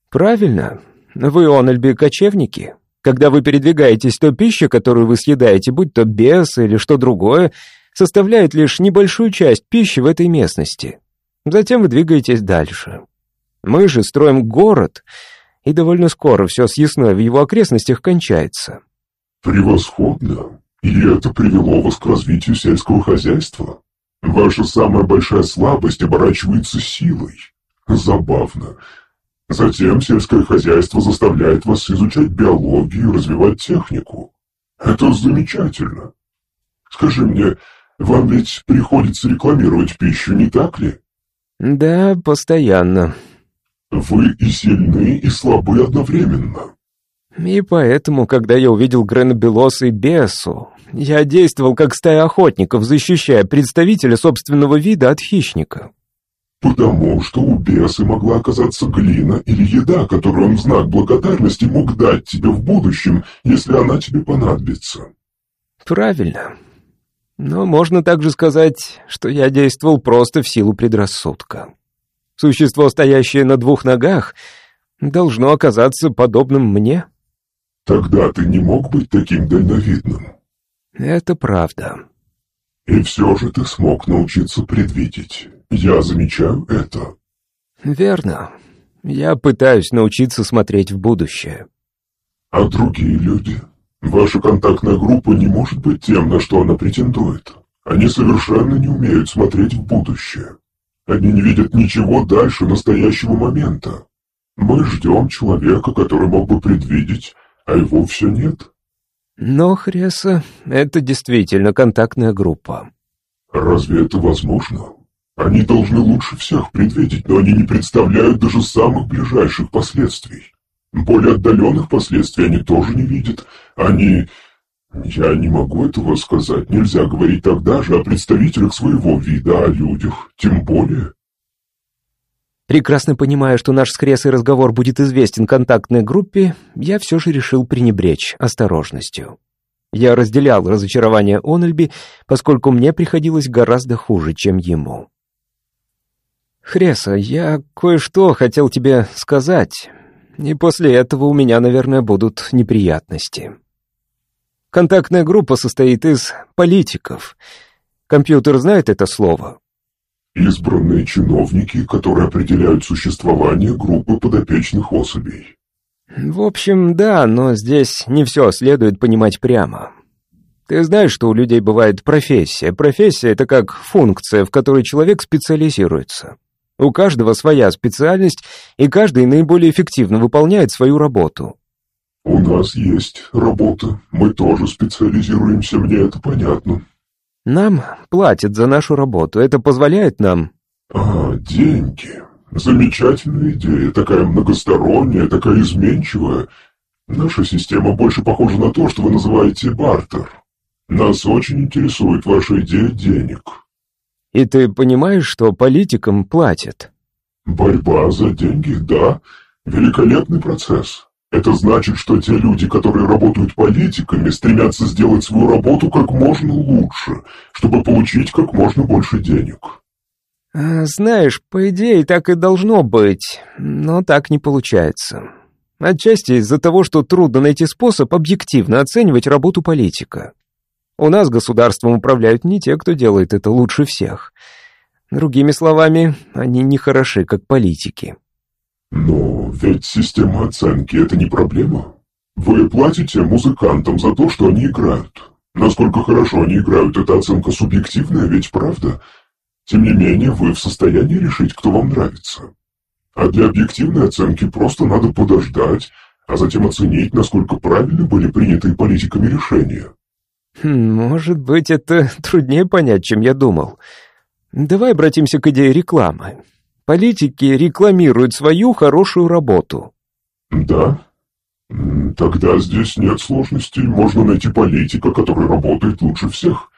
Правильно. Вы, Онельби, кочевники. Когда вы передвигаетесь, то пища, которую вы съедаете, будь то бес или что другое, составляет лишь небольшую часть пищи в этой местности. Затем вы двигаетесь дальше. Мы же строим город, и довольно скоро все съестное в его окрестностях кончается. Превосходно. И это привело вас к развитию сельского хозяйства. Ваша самая большая слабость оборачивается силой. Забавно. Затем сельское хозяйство заставляет вас изучать биологию и развивать технику. Это замечательно. Скажи мне, вам ведь приходится рекламировать пищу, не так ли? Да, постоянно. Вы и сильны, и слабы одновременно. И поэтому, когда я увидел Гренобелоса и Бесу, я действовал как стая охотников, защищая представителя собственного вида от хищника. Потому что у бесы могла оказаться глина или еда, которую он в знак благодарности мог дать тебе в будущем, если она тебе понадобится. Правильно. Но можно также сказать, что я действовал просто в силу предрассудка. Существо, стоящее на двух ногах, должно оказаться подобным мне. Тогда ты не мог быть таким дальновидным. Это правда. И все же ты смог научиться предвидеть. Я замечаю это. Верно. Я пытаюсь научиться смотреть в будущее. А другие люди? Ваша контактная группа не может быть тем, на что она претендует. Они совершенно не умеют смотреть в будущее. Они не видят ничего дальше настоящего момента. Мы ждем человека, который мог бы предвидеть, а его все нет. Но, Хреса, это действительно контактная группа. Разве это возможно? Они должны лучше всех предвидеть, но они не представляют даже самых ближайших последствий. Более отдаленных последствий они тоже не видят. Они... Я не могу этого сказать. Нельзя говорить тогда же о представителях своего вида, о людях. Тем более... Прекрасно понимая, что наш с Кресой разговор будет известен контактной группе, я все же решил пренебречь осторожностью. Я разделял разочарование Онельби, поскольку мне приходилось гораздо хуже, чем ему. «Хреса, я кое-что хотел тебе сказать, и после этого у меня, наверное, будут неприятности. Контактная группа состоит из политиков. Компьютер знает это слово?» Избранные чиновники, которые определяют существование группы подопечных особей. В общем, да, но здесь не все следует понимать прямо. Ты знаешь, что у людей бывает профессия. Профессия — это как функция, в которой человек специализируется. У каждого своя специальность, и каждый наиболее эффективно выполняет свою работу. У нас есть работа. Мы тоже специализируемся, мне это понятно. Нам платят за нашу работу. Это позволяет нам... А, деньги. Замечательная идея. Такая многосторонняя, такая изменчивая. Наша система больше похожа на то, что вы называете бартер. Нас очень интересует ваша идея денег. И ты понимаешь, что политикам платят? Борьба за деньги, да. Великолепный процесс. Это значит, что те люди, которые работают политиками, стремятся сделать свою работу как можно лучше, чтобы получить как можно больше денег. А, знаешь, по идее, так и должно быть, но так не получается. Отчасти из-за того, что трудно найти способ объективно оценивать работу политика. У нас государством управляют не те, кто делает это лучше всех. Другими словами, они не хороши, как политики. Но ведь система оценки — это не проблема. Вы платите музыкантам за то, что они играют. Насколько хорошо они играют, эта оценка субъективная, ведь правда? Тем не менее, вы в состоянии решить, кто вам нравится. А для объективной оценки просто надо подождать, а затем оценить, насколько правильно были приняты политиками решения. Хм, может быть, это (laughs) труднее понять, чем я думал. Давай обратимся к идее рекламы. Политики рекламируют свою хорошую работу. Да? Тогда здесь нет сложностей. Можно найти политика, который работает лучше всех.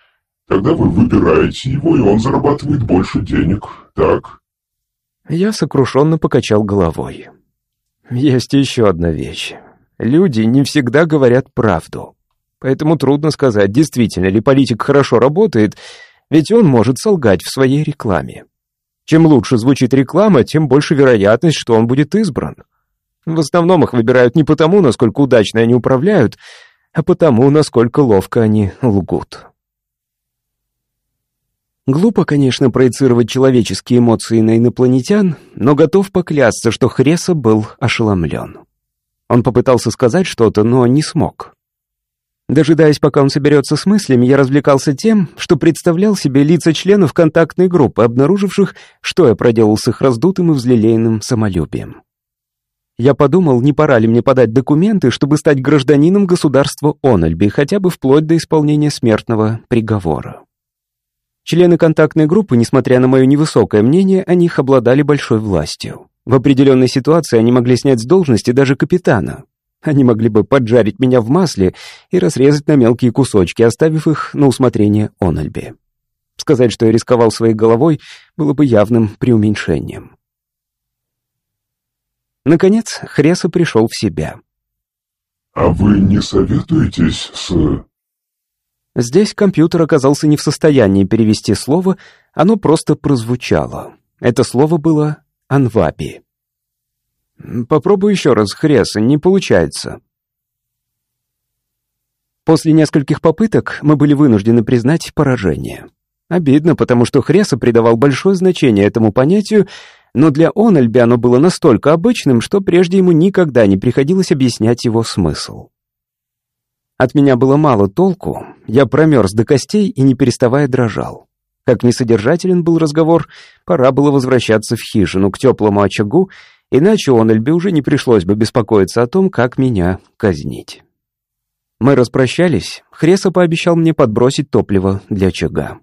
Тогда вы выбираете его, и он зарабатывает больше денег. Так? Я сокрушенно покачал головой. Есть еще одна вещь. Люди не всегда говорят правду. Поэтому трудно сказать, действительно ли политик хорошо работает, ведь он может солгать в своей рекламе. Чем лучше звучит реклама, тем больше вероятность, что он будет избран. В основном их выбирают не потому, насколько удачно они управляют, а потому, насколько ловко они лгут. Глупо, конечно, проецировать человеческие эмоции на инопланетян, но готов поклясться, что Хреса был ошеломлен. Он попытался сказать что-то, но не смог. Дожидаясь, пока он соберется с мыслями, я развлекался тем, что представлял себе лица членов контактной группы, обнаруживших, что я проделал с их раздутым и взлелеянным самолюбием. Я подумал, не пора ли мне подать документы, чтобы стать гражданином государства Ональби, хотя бы вплоть до исполнения смертного приговора. Члены контактной группы, несмотря на мое невысокое мнение, о них обладали большой властью. В определенной ситуации они могли снять с должности даже капитана, они могли бы поджарить меня в масле и разрезать на мелкие кусочки, оставив их на усмотрение Ональби. Сказать, что я рисковал своей головой, было бы явным преуменьшением. Наконец, Хреса пришел в себя. «А вы не советуетесь с...» Здесь компьютер оказался не в состоянии перевести слово, оно просто прозвучало. Это слово было «анвапи». Попробуй еще раз, Хрес, не получается. После нескольких попыток мы были вынуждены признать поражение. Обидно, потому что Хреса придавал большое значение этому понятию, но для Ональби оно было настолько обычным, что прежде ему никогда не приходилось объяснять его смысл. От меня было мало толку, я промерз до костей и не переставая дрожал. Как несодержателен был разговор, пора было возвращаться в хижину, к теплому очагу Иначе Онельби уже не пришлось бы беспокоиться о том, как меня казнить. Мы распрощались, Хреса пообещал мне подбросить топливо для очага.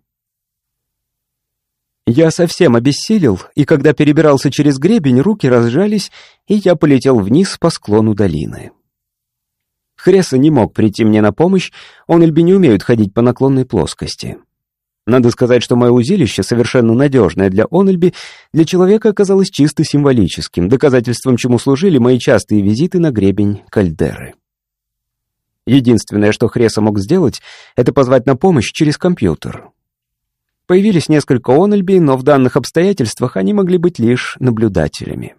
Я совсем обессилел, и когда перебирался через гребень, руки разжались, и я полетел вниз по склону долины. Хреса не мог прийти мне на помощь, он Эльби не умеют ходить по наклонной плоскости. Надо сказать, что мое узилище, совершенно надежное для Онельби, для человека оказалось чисто символическим, доказательством чему служили мои частые визиты на гребень кальдеры. Единственное, что Хреса мог сделать, это позвать на помощь через компьютер. Появились несколько Онельби, но в данных обстоятельствах они могли быть лишь наблюдателями.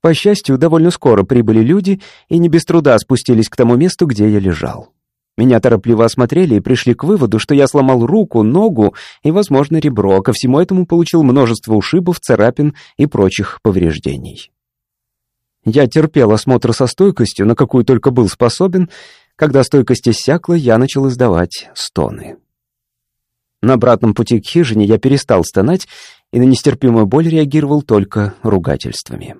По счастью, довольно скоро прибыли люди и не без труда спустились к тому месту, где я лежал. Меня торопливо осмотрели и пришли к выводу, что я сломал руку, ногу и, возможно, ребро, а ко всему этому получил множество ушибов, царапин и прочих повреждений. Я терпел осмотр со стойкостью, на какую только был способен. Когда стойкость иссякла, я начал издавать стоны. На обратном пути к хижине я перестал стонать и на нестерпимую боль реагировал только ругательствами.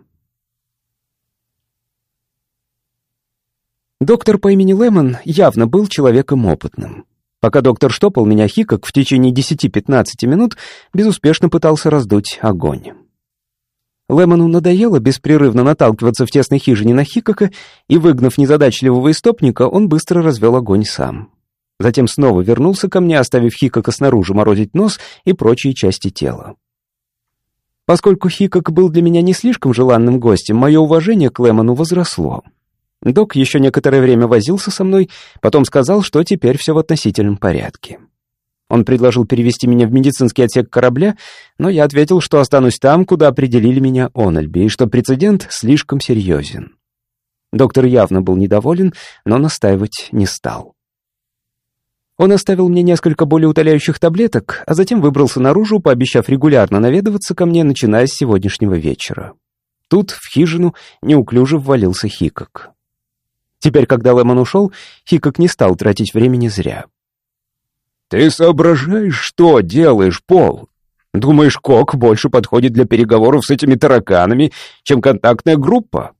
Доктор по имени Лемон явно был человеком опытным. Пока доктор штопал меня хикок в течение 10-15 минут, безуспешно пытался раздуть огонь. Лемону надоело беспрерывно наталкиваться в тесной хижине на Хикока, и, выгнав незадачливого истопника, он быстро развел огонь сам. Затем снова вернулся ко мне, оставив Хикока снаружи морозить нос и прочие части тела. Поскольку Хикок был для меня не слишком желанным гостем, мое уважение к Лемону возросло. Док еще некоторое время возился со мной, потом сказал, что теперь все в относительном порядке. Он предложил перевести меня в медицинский отсек корабля, но я ответил, что останусь там, куда определили меня Ональби, и что прецедент слишком серьезен. Доктор явно был недоволен, но настаивать не стал. Он оставил мне несколько более утоляющих таблеток, а затем выбрался наружу, пообещав регулярно наведываться ко мне, начиная с сегодняшнего вечера. Тут, в хижину, неуклюже ввалился Хикок. Теперь, когда Лемон ушел, Хикок не стал тратить времени зря. «Ты соображаешь, что делаешь, Пол? Думаешь, Кок больше подходит для переговоров с этими тараканами, чем контактная группа?»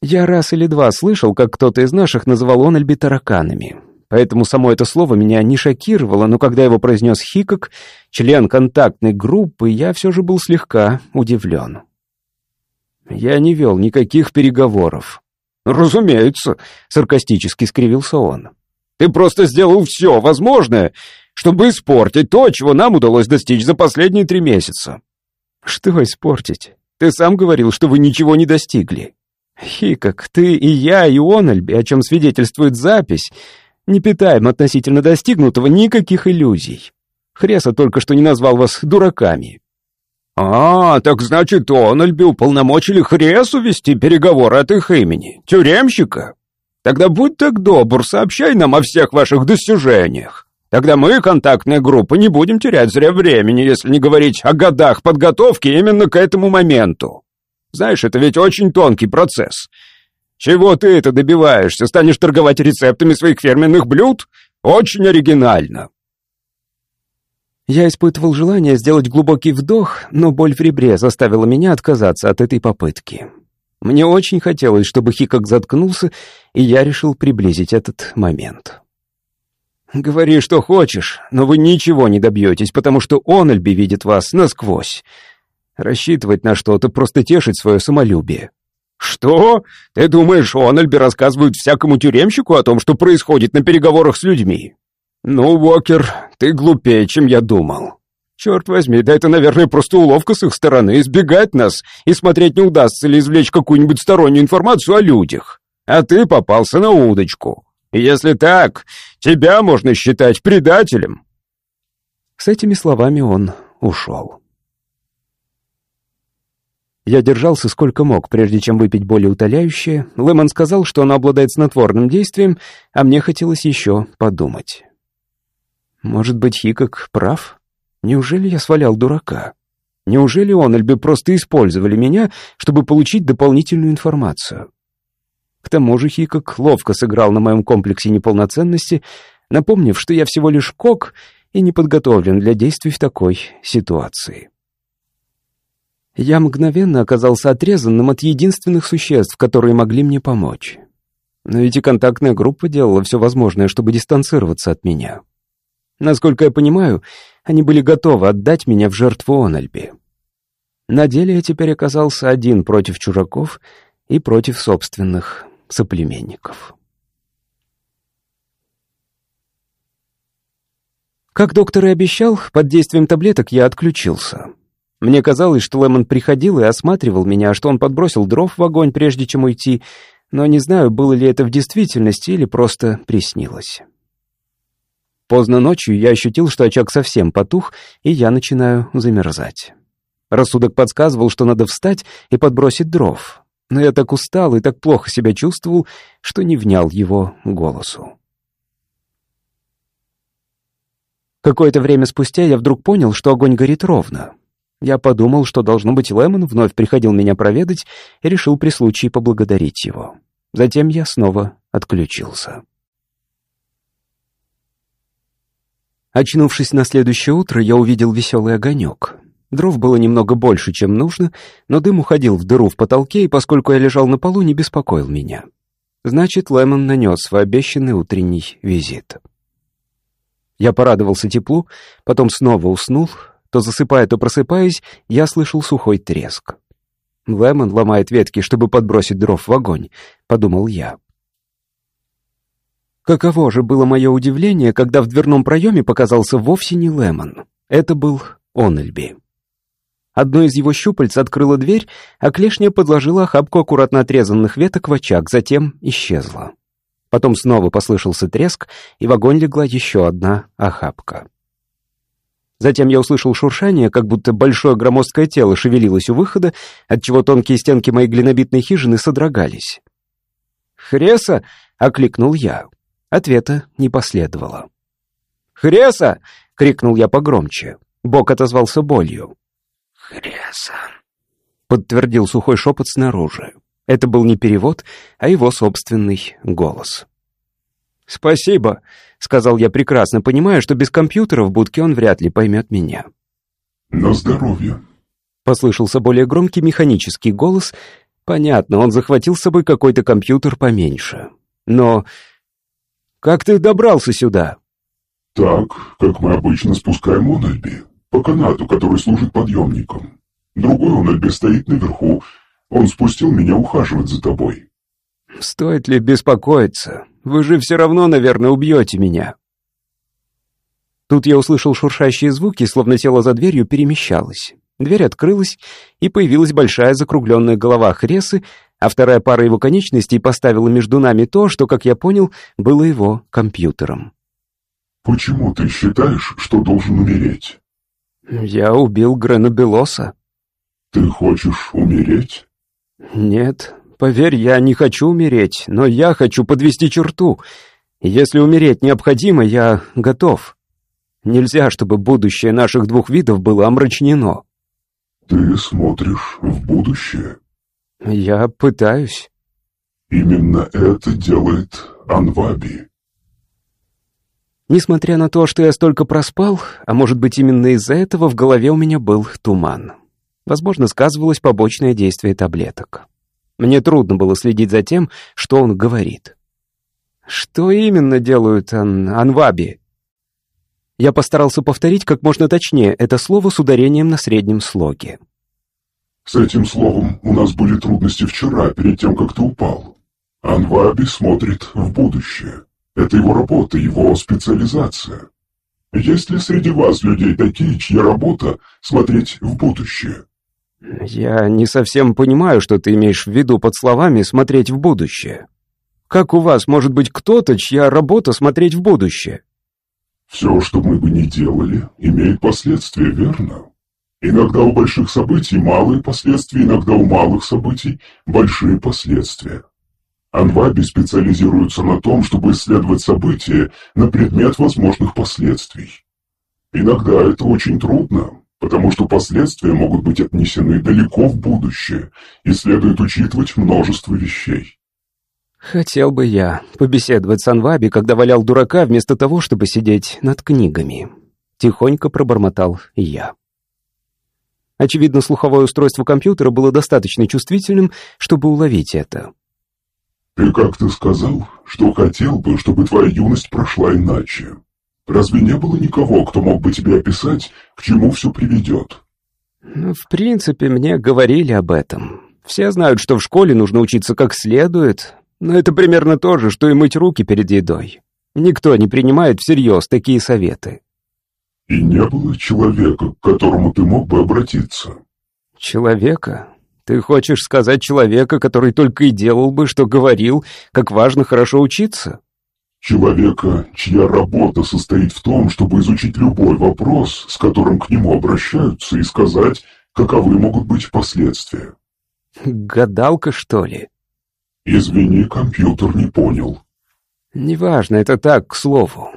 Я раз или два слышал, как кто-то из наших называл Ональби тараканами. Поэтому само это слово меня не шокировало, но когда его произнес Хикок, член контактной группы, я все же был слегка удивлен. Я не вел никаких переговоров. «Разумеется», — саркастически скривился он. «Ты просто сделал все возможное, чтобы испортить то, чего нам удалось достичь за последние три месяца». «Что испортить? Ты сам говорил, что вы ничего не достигли». «Хикок, ты и я, и Ональби, о чем свидетельствует запись, не питаем относительно достигнутого никаких иллюзий. Хреса только что не назвал вас дураками». «А, так значит, Ональби уполномочили Хресу вести переговоры от их имени, тюремщика? Тогда будь так добр, сообщай нам о всех ваших достижениях. Тогда мы, контактная группа, не будем терять зря времени, если не говорить о годах подготовки именно к этому моменту. Знаешь, это ведь очень тонкий процесс. Чего ты это добиваешься? Станешь торговать рецептами своих фирменных блюд? Очень оригинально. Я испытывал желание сделать глубокий вдох, но боль в ребре заставила меня отказаться от этой попытки. Мне очень хотелось, чтобы Хикок заткнулся, и я решил приблизить этот момент. «Говори, что хочешь, но вы ничего не добьетесь, потому что Ональби видит вас насквозь. Рассчитывать на что-то, просто тешить свое самолюбие». «Что? Ты думаешь, Ональби рассказывает всякому тюремщику о том, что происходит на переговорах с людьми? «Ну, Уокер, ты глупее, чем я думал. Черт возьми, да это, наверное, просто уловка с их стороны, избегать нас и смотреть, не удастся ли извлечь какую-нибудь стороннюю информацию о людях. А ты попался на удочку. Если так, тебя можно считать предателем». С этими словами он ушел. Я держался сколько мог, прежде чем выпить более утоляющее. Лемон сказал, что оно обладает снотворным действием, а мне хотелось еще подумать. Может быть, Хикок прав? Неужели я свалял дурака? Неужели Ональби просто использовали меня, чтобы получить дополнительную информацию? К тому же Хикок ловко сыграл на моем комплексе неполноценности, напомнив, что я всего лишь кок и не подготовлен для действий в такой ситуации. Я мгновенно оказался отрезанным от единственных существ, которые могли мне помочь. Но ведь и контактная группа делала все возможное, чтобы дистанцироваться от меня. Насколько я понимаю, они были готовы отдать меня в жертву Ональби. На деле я теперь оказался один против чужаков и против собственных соплеменников. Как доктор и обещал, под действием таблеток я отключился. Мне казалось, что Лемон приходил и осматривал меня, что он подбросил дров в огонь, прежде чем уйти, но не знаю, было ли это в действительности или просто приснилось. Поздно ночью я ощутил, что очаг совсем потух, и я начинаю замерзать. Рассудок подсказывал, что надо встать и подбросить дров. Но я так устал и так плохо себя чувствовал, что не внял его голосу. Какое-то время спустя я вдруг понял, что огонь горит ровно. Я подумал, что, должно быть, Лемон вновь приходил меня проведать и решил при случае поблагодарить его. Затем я снова отключился. Очнувшись на следующее утро, я увидел веселый огонек. Дров было немного больше, чем нужно, но дым уходил в дыру в потолке, и поскольку я лежал на полу, не беспокоил меня. Значит, Лемон нанес свой обещанный утренний визит. Я порадовался теплу, потом снова уснул. То засыпая, то просыпаясь, я слышал сухой треск. «Лемон ломает ветки, чтобы подбросить дров в огонь», — подумал я. Каково же было мое удивление, когда в дверном проеме показался вовсе не Лемон. Это был Онельби. Одно из его щупальц открыло дверь, а клешня подложила охапку аккуратно отрезанных веток в очаг, затем исчезла. Потом снова послышался треск, и в огонь легла еще одна охапка. Затем я услышал шуршание, как будто большое громоздкое тело шевелилось у выхода, отчего тонкие стенки моей глинобитной хижины содрогались. «Хреса!» — окликнул я. Ответа не последовало. «Хреса!» — крикнул я погромче. Бог отозвался болью. «Хреса!» — подтвердил сухой шепот снаружи. Это был не перевод, а его собственный голос. «Спасибо», — сказал я прекрасно, понимая, что без компьютера в будке он вряд ли поймет меня. «На здоровье», — послышался более громкий механический голос. Понятно, он захватил с собой какой-то компьютер поменьше. Но... «Как ты добрался сюда?» «Так, как мы обычно спускаем Ональби, по канату, который служит подъемником. Другой Ональби стоит наверху, он спустил меня ухаживать за тобой». «Стоит ли беспокоиться? Вы же все равно, наверное, убьете меня». Тут я услышал шуршащие звуки, словно тело за дверью перемещалось. Дверь открылась, и появилась большая закругленная голова Хресы, а вторая пара его конечностей поставила между нами то, что, как я понял, было его компьютером. «Почему ты считаешь, что должен умереть?» «Я убил Грена Белоса». «Ты хочешь умереть?» «Нет, поверь, я не хочу умереть, но я хочу подвести черту. Если умереть необходимо, я готов. Нельзя, чтобы будущее наших двух видов было омрачнено». «Ты смотришь в будущее?» «Я пытаюсь». «Именно это делает Анваби». Несмотря на то, что я столько проспал, а может быть именно из-за этого в голове у меня был туман. Возможно, сказывалось побочное действие таблеток. Мне трудно было следить за тем, что он говорит. «Что именно делают ан анваби?» Я постарался повторить как можно точнее это слово с ударением на среднем слоге. «С этим словом у нас были трудности вчера, перед тем, как ты упал. Анваби смотрит в будущее. Это его работа, его специализация. Есть ли среди вас людей такие, чья работа — смотреть в будущее?» «Я не совсем понимаю, что ты имеешь в виду под словами «смотреть в будущее». Как у вас может быть кто-то, чья работа смотреть в будущее?» «Все, что мы бы не делали, имеет последствия, верно? Иногда у больших событий малые последствия, иногда у малых событий большие последствия. Анваби специализируются на том, чтобы исследовать события на предмет возможных последствий. Иногда это очень трудно, потому что последствия могут быть отнесены далеко в будущее, и следует учитывать множество вещей. Хотел бы я побеседовать с Анваби, когда валял дурака, вместо того, чтобы сидеть над книгами. Тихонько пробормотал я. Очевидно, слуховое устройство компьютера было достаточно чувствительным, чтобы уловить это. «Ты как-то сказал, что хотел бы, чтобы твоя юность прошла иначе. Разве не было никого, кто мог бы тебе описать, к чему все приведет?» ну, «В принципе, мне говорили об этом. Все знают, что в школе нужно учиться как следует, но это примерно то же, что и мыть руки перед едой. Никто не принимает всерьез такие советы». «И не было человека, к которому ты мог бы обратиться?» «Человека? Ты хочешь сказать человека, который только и делал бы, что говорил, как важно хорошо учиться?» Человека, чья работа состоит в том, чтобы изучить любой вопрос, с которым к нему обращаются, и сказать, каковы могут быть последствия. Гадалка, что ли? Извини, компьютер не понял. Неважно, это так, к слову.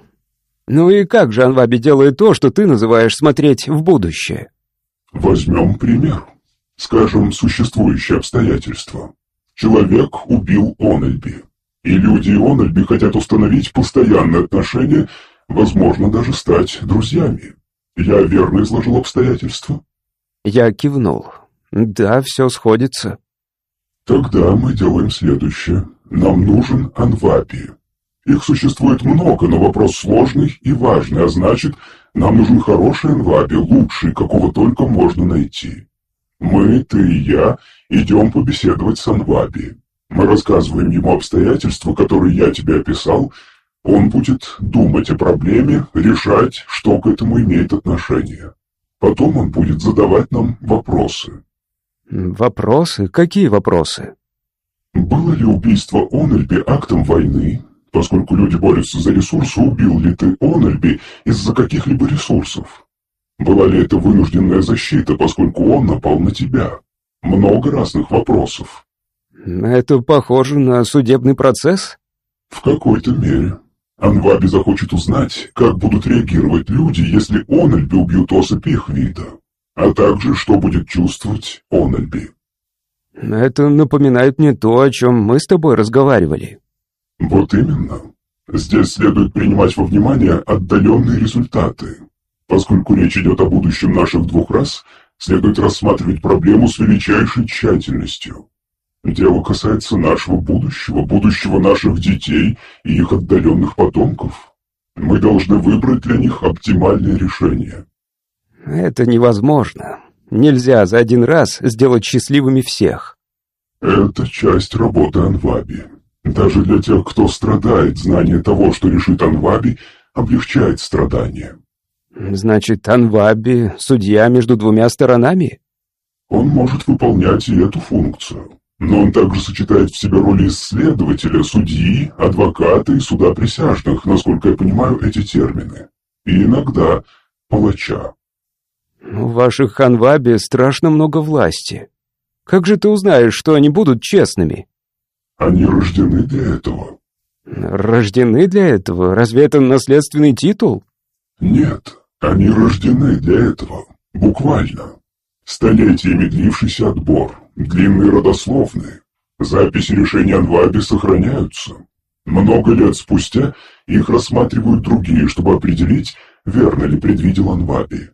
Ну и как же Анваби делает то, что ты называешь смотреть в будущее? Возьмем пример. Скажем, существующие обстоятельства. Человек убил Онельби. И люди Ональби хотят установить постоянные отношения, возможно, даже стать друзьями. Я верно изложил обстоятельства?» Я кивнул. «Да, все сходится». «Тогда мы делаем следующее. Нам нужен Анвапи. Их существует много, но вопрос сложный и важный, а значит, нам нужен хороший Анвапи, лучший, какого только можно найти. Мы, ты и я, идем побеседовать с Анвапи. Мы рассказываем ему обстоятельства, которые я тебе описал. Он будет думать о проблеме, решать, что к этому имеет отношение. Потом он будет задавать нам вопросы. Вопросы? Какие вопросы? Было ли убийство Онельби актом войны? Поскольку люди борются за ресурсы, убил ли ты Онельби из-за каких-либо ресурсов? Была ли это вынужденная защита, поскольку он напал на тебя? Много разных вопросов. Это похоже на судебный процесс? В какой-то мере. Анваби захочет узнать, как будут реагировать люди, если Ональби убьют особь их вида, а также, что будет чувствовать Ональби. Это напоминает мне то, о чем мы с тобой разговаривали. Вот именно. Здесь следует принимать во внимание отдаленные результаты. Поскольку речь идет о будущем наших двух рас, следует рассматривать проблему с величайшей тщательностью. Дело касается нашего будущего, будущего наших детей и их отдаленных потомков. Мы должны выбрать для них оптимальное решение. Это невозможно. Нельзя за один раз сделать счастливыми всех. Это часть работы Анваби. Даже для тех, кто страдает, знание того, что решит Анваби, облегчает страдания. Значит, Анваби — судья между двумя сторонами? Он может выполнять и эту функцию. Но он также сочетает в себе роли исследователя, судьи, адвоката и суда присяжных, насколько я понимаю эти термины. И иногда палача. У ваших Анваби страшно много власти. Как же ты узнаешь, что они будут честными? Они рождены для этого. Рождены для этого? Разве это наследственный титул? Нет, они рождены для этого. Буквально. Столетиями длившийся отбор, длинные родословные. Записи решений Анваби сохраняются. Много лет спустя их рассматривают другие, чтобы определить, верно ли предвидел Анваби.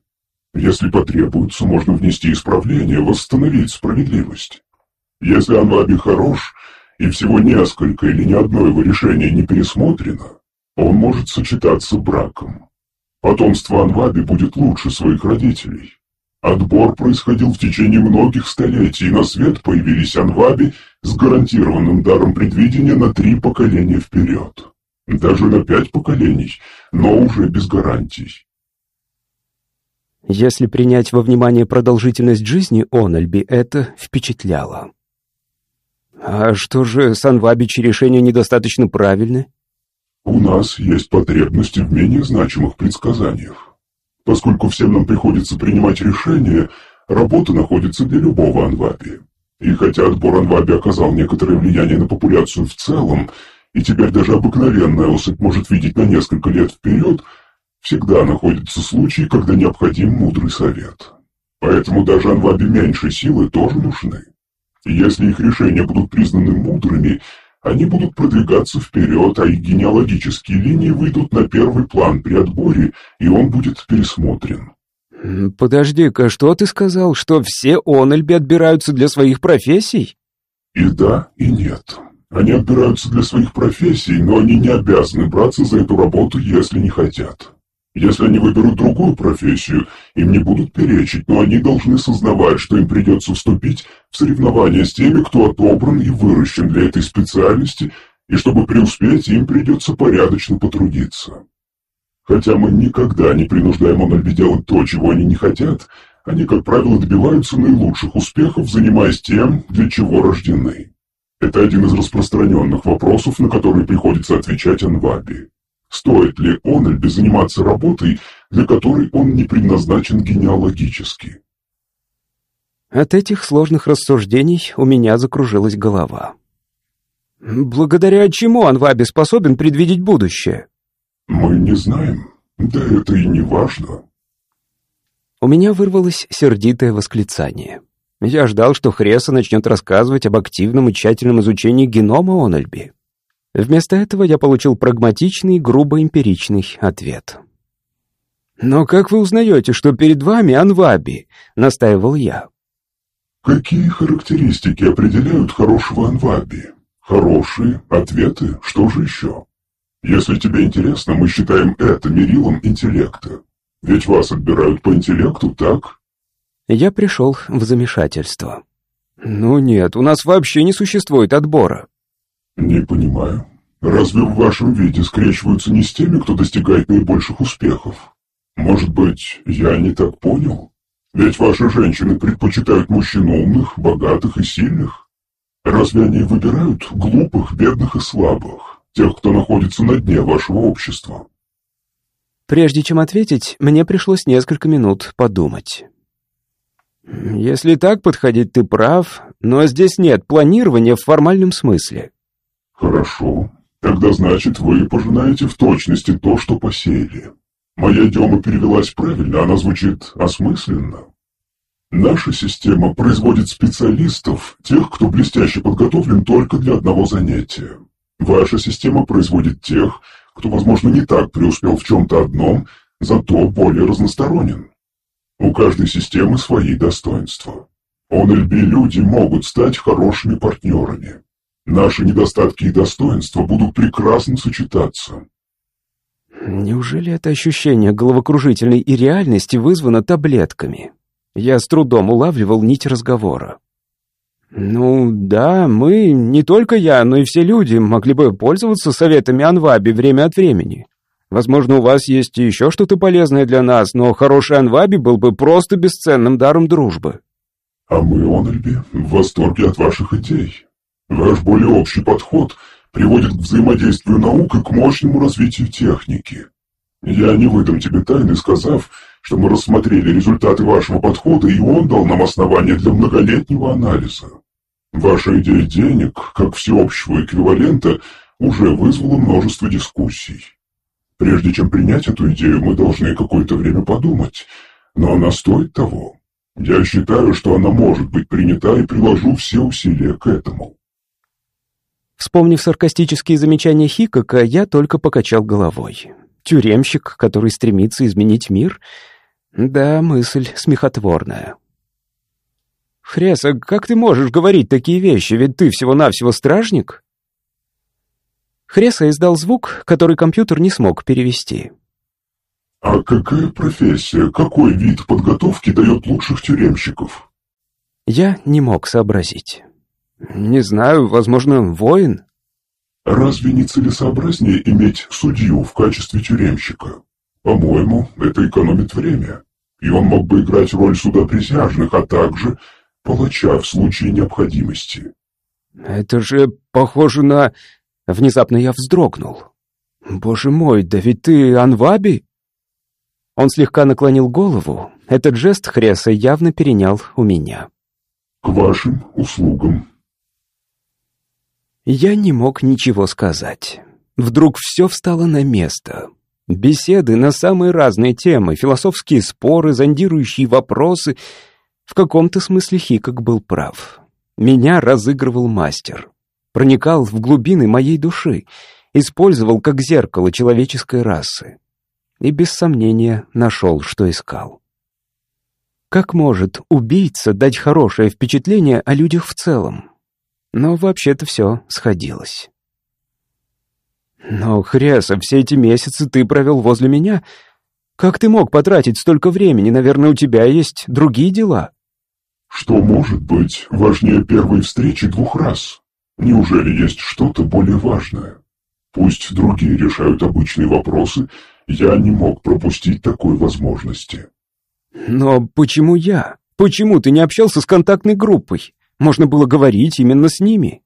Если потребуется, можно внести исправление, восстановить справедливость. Если Анваби хорош, и всего несколько или ни одно его решение не пересмотрено, он может сочетаться браком. Потомство Анваби будет лучше своих родителей. Отбор происходил в течение многих столетий, и на свет появились Анваби с гарантированным даром предвидения на три поколения вперед. Даже на пять поколений, но уже без гарантий. Если принять во внимание продолжительность жизни Ональби, это впечатляло. А что же с Анвабичи решения недостаточно правильны? У нас есть потребности в менее значимых предсказаниях. Поскольку всем нам приходится принимать решения, работа находится для любого Анваби. И хотя отбор Анваби оказал некоторое влияние на популяцию в целом, и теперь даже обыкновенная особь может видеть на несколько лет вперед, всегда находятся случаи, когда необходим мудрый совет. Поэтому даже Анваби меньшей силы тоже нужны. Если их решения будут признаны мудрыми, они будут продвигаться вперед, а их генеалогические линии выйдут на первый план при отборе, и он будет пересмотрен. «Подожди-ка, что ты сказал, что все Онельби отбираются для своих профессий?» И да, и нет. Они отбираются для своих профессий, но они не обязаны браться за эту работу, если не хотят. Если они выберут другую профессию, им не будут перечить, но они должны сознавать, что им придется вступить в соревнования с теми, кто отобран и выращен для этой специальности, и чтобы преуспеть, им придется порядочно потрудиться. Хотя мы никогда не принуждаем Мональби делать то, чего они не хотят, они, как правило, добиваются наилучших успехов, занимаясь тем, для чего рождены. Это один из распространенных вопросов, на которые приходится отвечать Анваби. Стоит ли Онельби заниматься работой, для которой он не предназначен генеалогически? От этих сложных рассуждений у меня закружилась голова. Благодаря чему Анваби способен предвидеть будущее? Мы не знаем. Да это и не важно. У меня вырвалось сердитое восклицание. Я ждал, что Хреса начнет рассказывать об активном и тщательном изучении генома Ональби. Вместо этого я получил прагматичный, грубо эмпиричный ответ. «Но как вы узнаете, что перед вами Анваби?» — настаивал я. «Какие характеристики определяют хорошего Анваби? Хорошие ответы, что же еще? Если тебе интересно, мы считаем это мерилом интеллекта. Ведь вас отбирают по интеллекту, так?» Я пришел в замешательство. «Ну нет, у нас вообще не существует отбора. «Не понимаю. Разве в вашем виде скрещиваются не с теми, кто достигает наибольших успехов? Может быть, я не так понял? Ведь ваши женщины предпочитают мужчин умных, богатых и сильных. Разве они выбирают глупых, бедных и слабых, тех, кто находится на дне вашего общества?» Прежде чем ответить, мне пришлось несколько минут подумать. «Если так подходить, ты прав, но здесь нет планирования в формальном смысле. Хорошо. Тогда значит, вы пожинаете в точности то, что посеяли. Моя Дема перевелась правильно, она звучит осмысленно. Наша система производит специалистов, тех, кто блестяще подготовлен только для одного занятия. Ваша система производит тех, кто, возможно, не так преуспел в чем-то одном, зато более разносторонен. У каждой системы свои достоинства. ОНЛБ люди могут стать хорошими партнерами. Наши недостатки и достоинства будут прекрасно сочетаться. Неужели это ощущение головокружительной и реальности вызвано таблетками? Я с трудом улавливал нить разговора. «Ну, да, мы, не только я, но и все люди, могли бы пользоваться советами Анваби время от времени. Возможно, у вас есть еще что-то полезное для нас, но хороший Анваби был бы просто бесценным даром дружбы». «А мы, Ональби, в восторге от ваших идей. Ваш более общий подход приводит к взаимодействию наук и к мощному развитию техники. Я не выдам тебе тайны, сказав, что мы рассмотрели результаты вашего подхода, и он дал нам основания для многолетнего анализа. Ваша идея денег, как всеобщего эквивалента, уже вызвала множество дискуссий. Прежде чем принять эту идею, мы должны какое-то время подумать, но она стоит того. Я считаю, что она может быть принята и приложу все усилия к этому. Вспомнив саркастические замечания Хикока, я только покачал головой. Тюремщик, который стремится изменить мир? Да, мысль смехотворная. «Хреса, как ты можешь говорить такие вещи, ведь ты всего-навсего стражник?» Хреса издал звук, который компьютер не смог перевести. «А какая профессия, какой вид подготовки дает лучших тюремщиков?» Я не мог сообразить. «Не знаю, возможно, воин?» Разве не целесообразнее иметь судью в качестве тюремщика? По-моему, это экономит время. И он мог бы играть роль суда присяжных, а также палача в случае необходимости. Это же похоже на... Внезапно я вздрогнул. Боже мой, да ведь ты Анваби? Он слегка наклонил голову. Этот жест Хреса явно перенял у меня. К вашим услугам. Я не мог ничего сказать. Вдруг все встало на место. Беседы на самые разные темы, философские споры, зондирующие вопросы. В каком-то смысле Хикок был прав. Меня разыгрывал мастер. Проникал в глубины моей души, использовал как зеркало человеческой расы. И без сомнения нашел, что искал. Как может убийца дать хорошее впечатление о людях в целом? Но вообще-то все сходилось. «Но, Хреса, все эти месяцы ты провел возле меня. Как ты мог потратить столько времени? Наверное, у тебя есть другие дела». «Что может быть важнее первой встречи двух раз? Неужели есть что-то более важное? Пусть другие решают обычные вопросы, я не мог пропустить такой возможности». «Но почему я? Почему ты не общался с контактной группой? Можно было говорить именно с ними.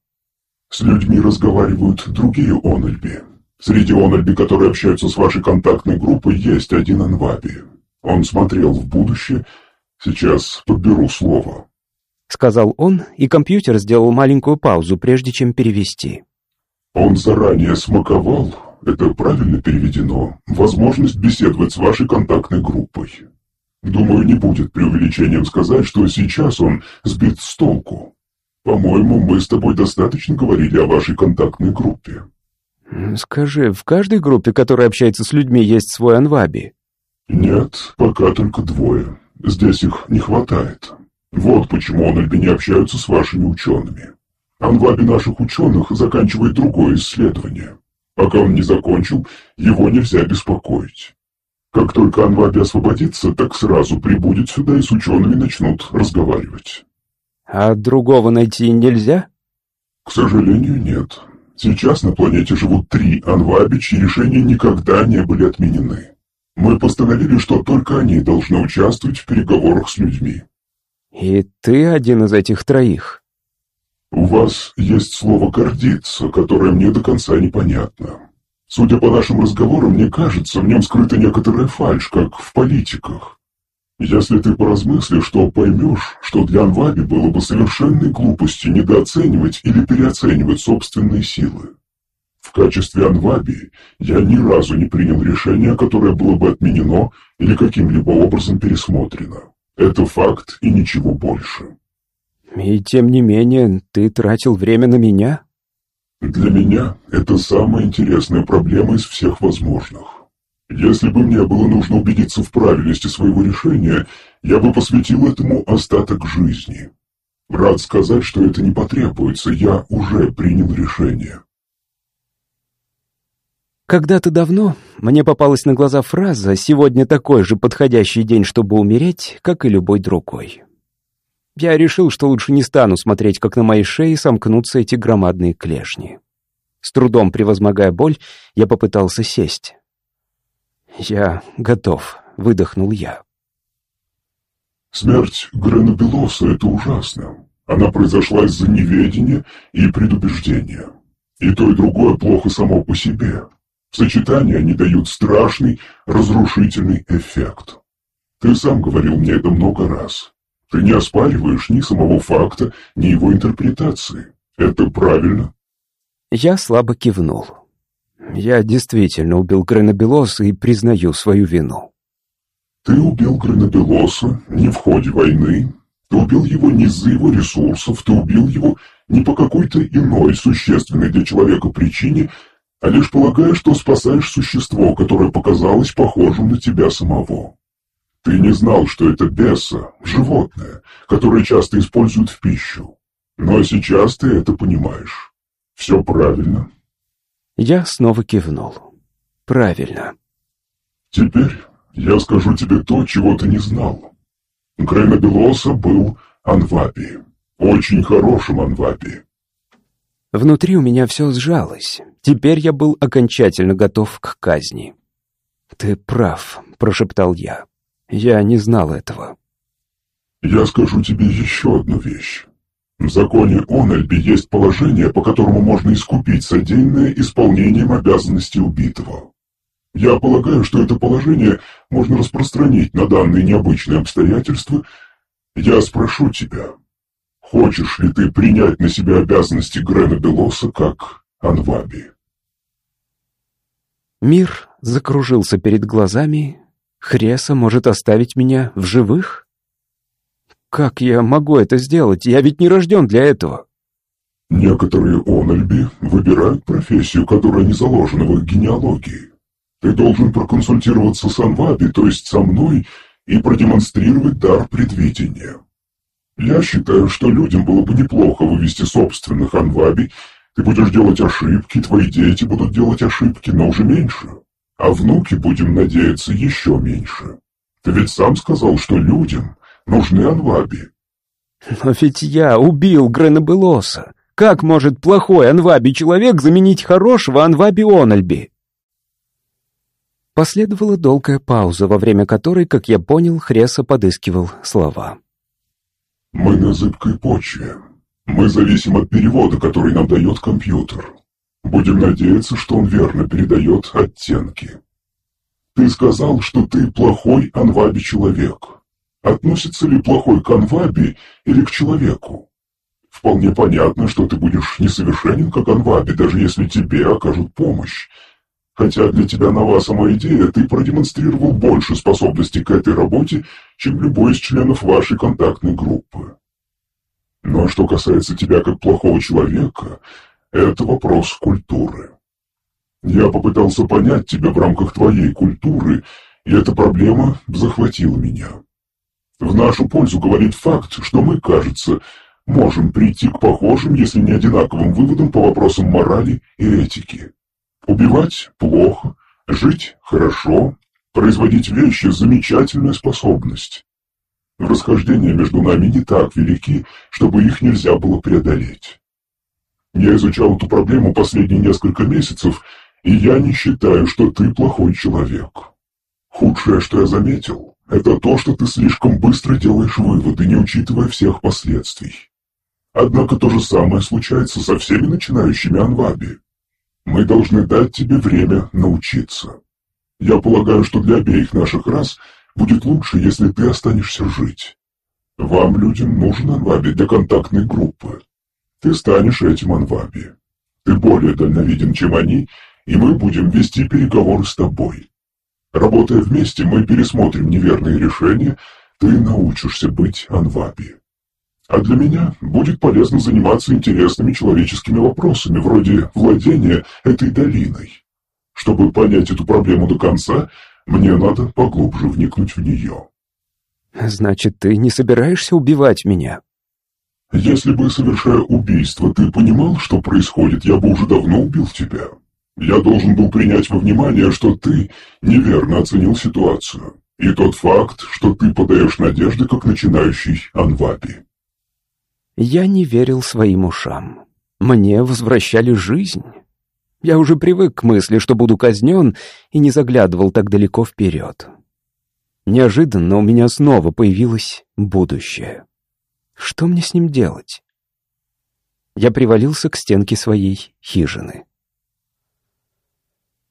С людьми разговаривают другие Ональби. Среди Ональби, которые общаются с вашей контактной группой, есть один Анваби. Он смотрел в будущее. Сейчас подберу слово. Сказал он, и компьютер сделал маленькую паузу, прежде чем перевести. Он заранее смаковал, это правильно переведено, возможность беседовать с вашей контактной группой. Думаю, не будет преувеличением сказать, что сейчас он сбит с толку. По-моему, мы с тобой достаточно говорили о вашей контактной группе. Скажи, в каждой группе, которая общается с людьми, есть свой анваби? Нет, пока только двое. Здесь их не хватает. Вот почему ональби не общаются с вашими учеными. Анваби наших ученых заканчивает другое исследование. Пока он не закончил, его нельзя беспокоить. Как только Анваби освободится, так сразу прибудет сюда и с учеными начнут разговаривать. А другого найти нельзя? К сожалению, нет. Сейчас на планете живут три Анваби, чьи решения никогда не были отменены. Мы постановили, что только они должны участвовать в переговорах с людьми. И ты один из этих троих? У вас есть слово «гордиться», которое мне до конца непонятно. Судя по нашим разговорам, мне кажется, в нем скрыта некоторая фальшь, как в политиках. Если ты поразмыслишь, то поймешь, что для Анваби было бы совершенной глупостью недооценивать или переоценивать собственные силы. В качестве Анваби я ни разу не принял решение, которое было бы отменено или каким-либо образом пересмотрено. Это факт и ничего больше. И тем не менее, ты тратил время на меня? Для меня это самая интересная проблема из всех возможных. Если бы мне было нужно убедиться в правильности своего решения, я бы посвятил этому остаток жизни. Рад сказать, что это не потребуется, я уже принял решение. Когда-то давно мне попалась на глаза фраза «Сегодня такой же подходящий день, чтобы умереть, как и любой другой». Я решил, что лучше не стану смотреть, как на моей шее сомкнутся эти громадные клешни. С трудом превозмогая боль, я попытался сесть. «Я готов», — выдохнул я. Смерть Грена Белоса — это ужасно. Она произошла из-за неведения и предубеждения. И то, и другое плохо само по себе. В сочетании они дают страшный, разрушительный эффект. Ты сам говорил мне это много раз. Ты не оспариваешь ни самого факта, ни его интерпретации. Это правильно? Я слабо кивнул. Я действительно убил Гренобелоса и признаю свою вину. Ты убил Гренобелоса не в ходе войны. Ты убил его не из-за его ресурсов, ты убил его не по какой-то иной существенной для человека причине, а лишь полагая, что спасаешь существо, которое показалось похожим на тебя самого. Ты не знал, что это беса, животное, которое часто используют в пищу. Но сейчас ты это понимаешь. Все правильно. Я снова кивнул. Правильно. Теперь я скажу тебе то, чего ты не знал. Грена Белоса был Анваби. Очень хорошим Анваби. Внутри у меня все сжалось. Теперь я был окончательно готов к казни. «Ты прав», — прошептал я. «Я не знал этого». «Я скажу тебе еще одну вещь. В законе Ональби есть положение, по которому можно искупить содеянное исполнением обязанностей убитого. Я полагаю, что это положение можно распространить на данные необычные обстоятельства. Я спрошу тебя, хочешь ли ты принять на себя обязанности Грена Белоса как Анваби?» Мир закружился перед глазами. Хреса может оставить меня в живых? Как я могу это сделать? Я ведь не рожден для этого. Некоторые Ональби выбирают профессию, которая не заложена в их генеалогии. Ты должен проконсультироваться с Анваби, то есть со мной, и продемонстрировать дар предвидения. Я считаю, что людям было бы неплохо вывести собственных Анваби ты будешь делать ошибки, твои дети будут делать ошибки, но уже меньше. А внуки, будем надеяться, еще меньше. Ты ведь сам сказал, что людям нужны анваби. Но ведь я убил Гренобелоса. Как может плохой анваби человек заменить хорошего анваби Ональби? Последовала долгая пауза, во время которой, как я понял, Хреса подыскивал слова. «Мы на зыбкой почве. Мы зависим от перевода, который нам дает компьютер. Будем надеяться, что он верно передает оттенки. Ты сказал, что ты плохой анваби человек. Относится ли плохой к анваби или к человеку? Вполне понятно, что ты будешь несовершенен как анваби, даже если тебе окажут помощь. Хотя для тебя нова сама идея, ты продемонстрировал больше способностей к этой работе, чем любой из членов вашей контактной группы. Но что касается тебя как плохого человека, это вопрос культуры. Я попытался понять тебя в рамках твоей культуры, и эта проблема захватила меня. В нашу пользу говорит факт, что мы, кажется, можем прийти к похожим, если не одинаковым выводам по вопросам морали и этики. Убивать – плохо, жить – хорошо, производить вещи – замечательная способность. Расхождения между нами не так велики, чтобы их нельзя было преодолеть. Я изучал эту проблему последние несколько месяцев, и я не считаю, что ты плохой человек. Худшее, что я заметил, это то, что ты слишком быстро делаешь выводы, не учитывая всех последствий. Однако то же самое случается со всеми начинающими анваби. Мы должны дать тебе время научиться. Я полагаю, что для обеих наших рас – Будет лучше, если ты останешься жить. Вам, людям, нужен анваби для контактной группы. Ты станешь этим анваби. Ты более дальновиден, чем они, и мы будем вести переговоры с тобой. Работая вместе, мы пересмотрим неверные решения, ты научишься быть Анваби. А для меня будет полезно заниматься интересными человеческими вопросами, вроде владения этой долиной. Чтобы понять эту проблему до конца, мне надо поглубже вникнуть в нее. Значит, ты не собираешься убивать меня? Если бы, совершая убийство, ты понимал, что происходит, я бы уже давно убил тебя. Я должен был принять во внимание, что ты неверно оценил ситуацию. И тот факт, что ты подаешь надежды, как начинающий Анваби. Я не верил своим ушам. Мне возвращали жизнь. Я уже привык к мысли, что буду казнен, и не заглядывал так далеко вперед. Неожиданно у меня снова появилось будущее. Что мне с ним делать? Я привалился к стенке своей хижины.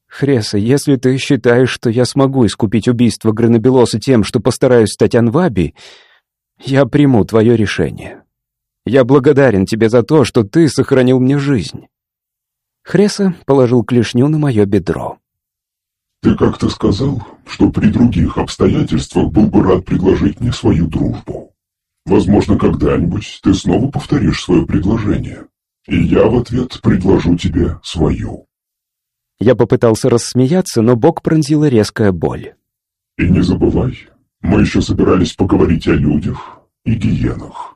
Хреса, если ты считаешь, что я смогу искупить убийство Гранобелоса тем, что постараюсь стать Анваби, я приму твое решение. Я благодарен тебе за то, что ты сохранил мне жизнь. Хреса положил клешню на мое бедро. Ты как-то сказал, что при других обстоятельствах был бы рад предложить мне свою дружбу. Возможно, когда-нибудь ты снова повторишь свое предложение, и я в ответ предложу тебе свою. Я попытался рассмеяться, но бок пронзила резкая боль. И не забывай, мы еще собирались поговорить о людях и гиенах.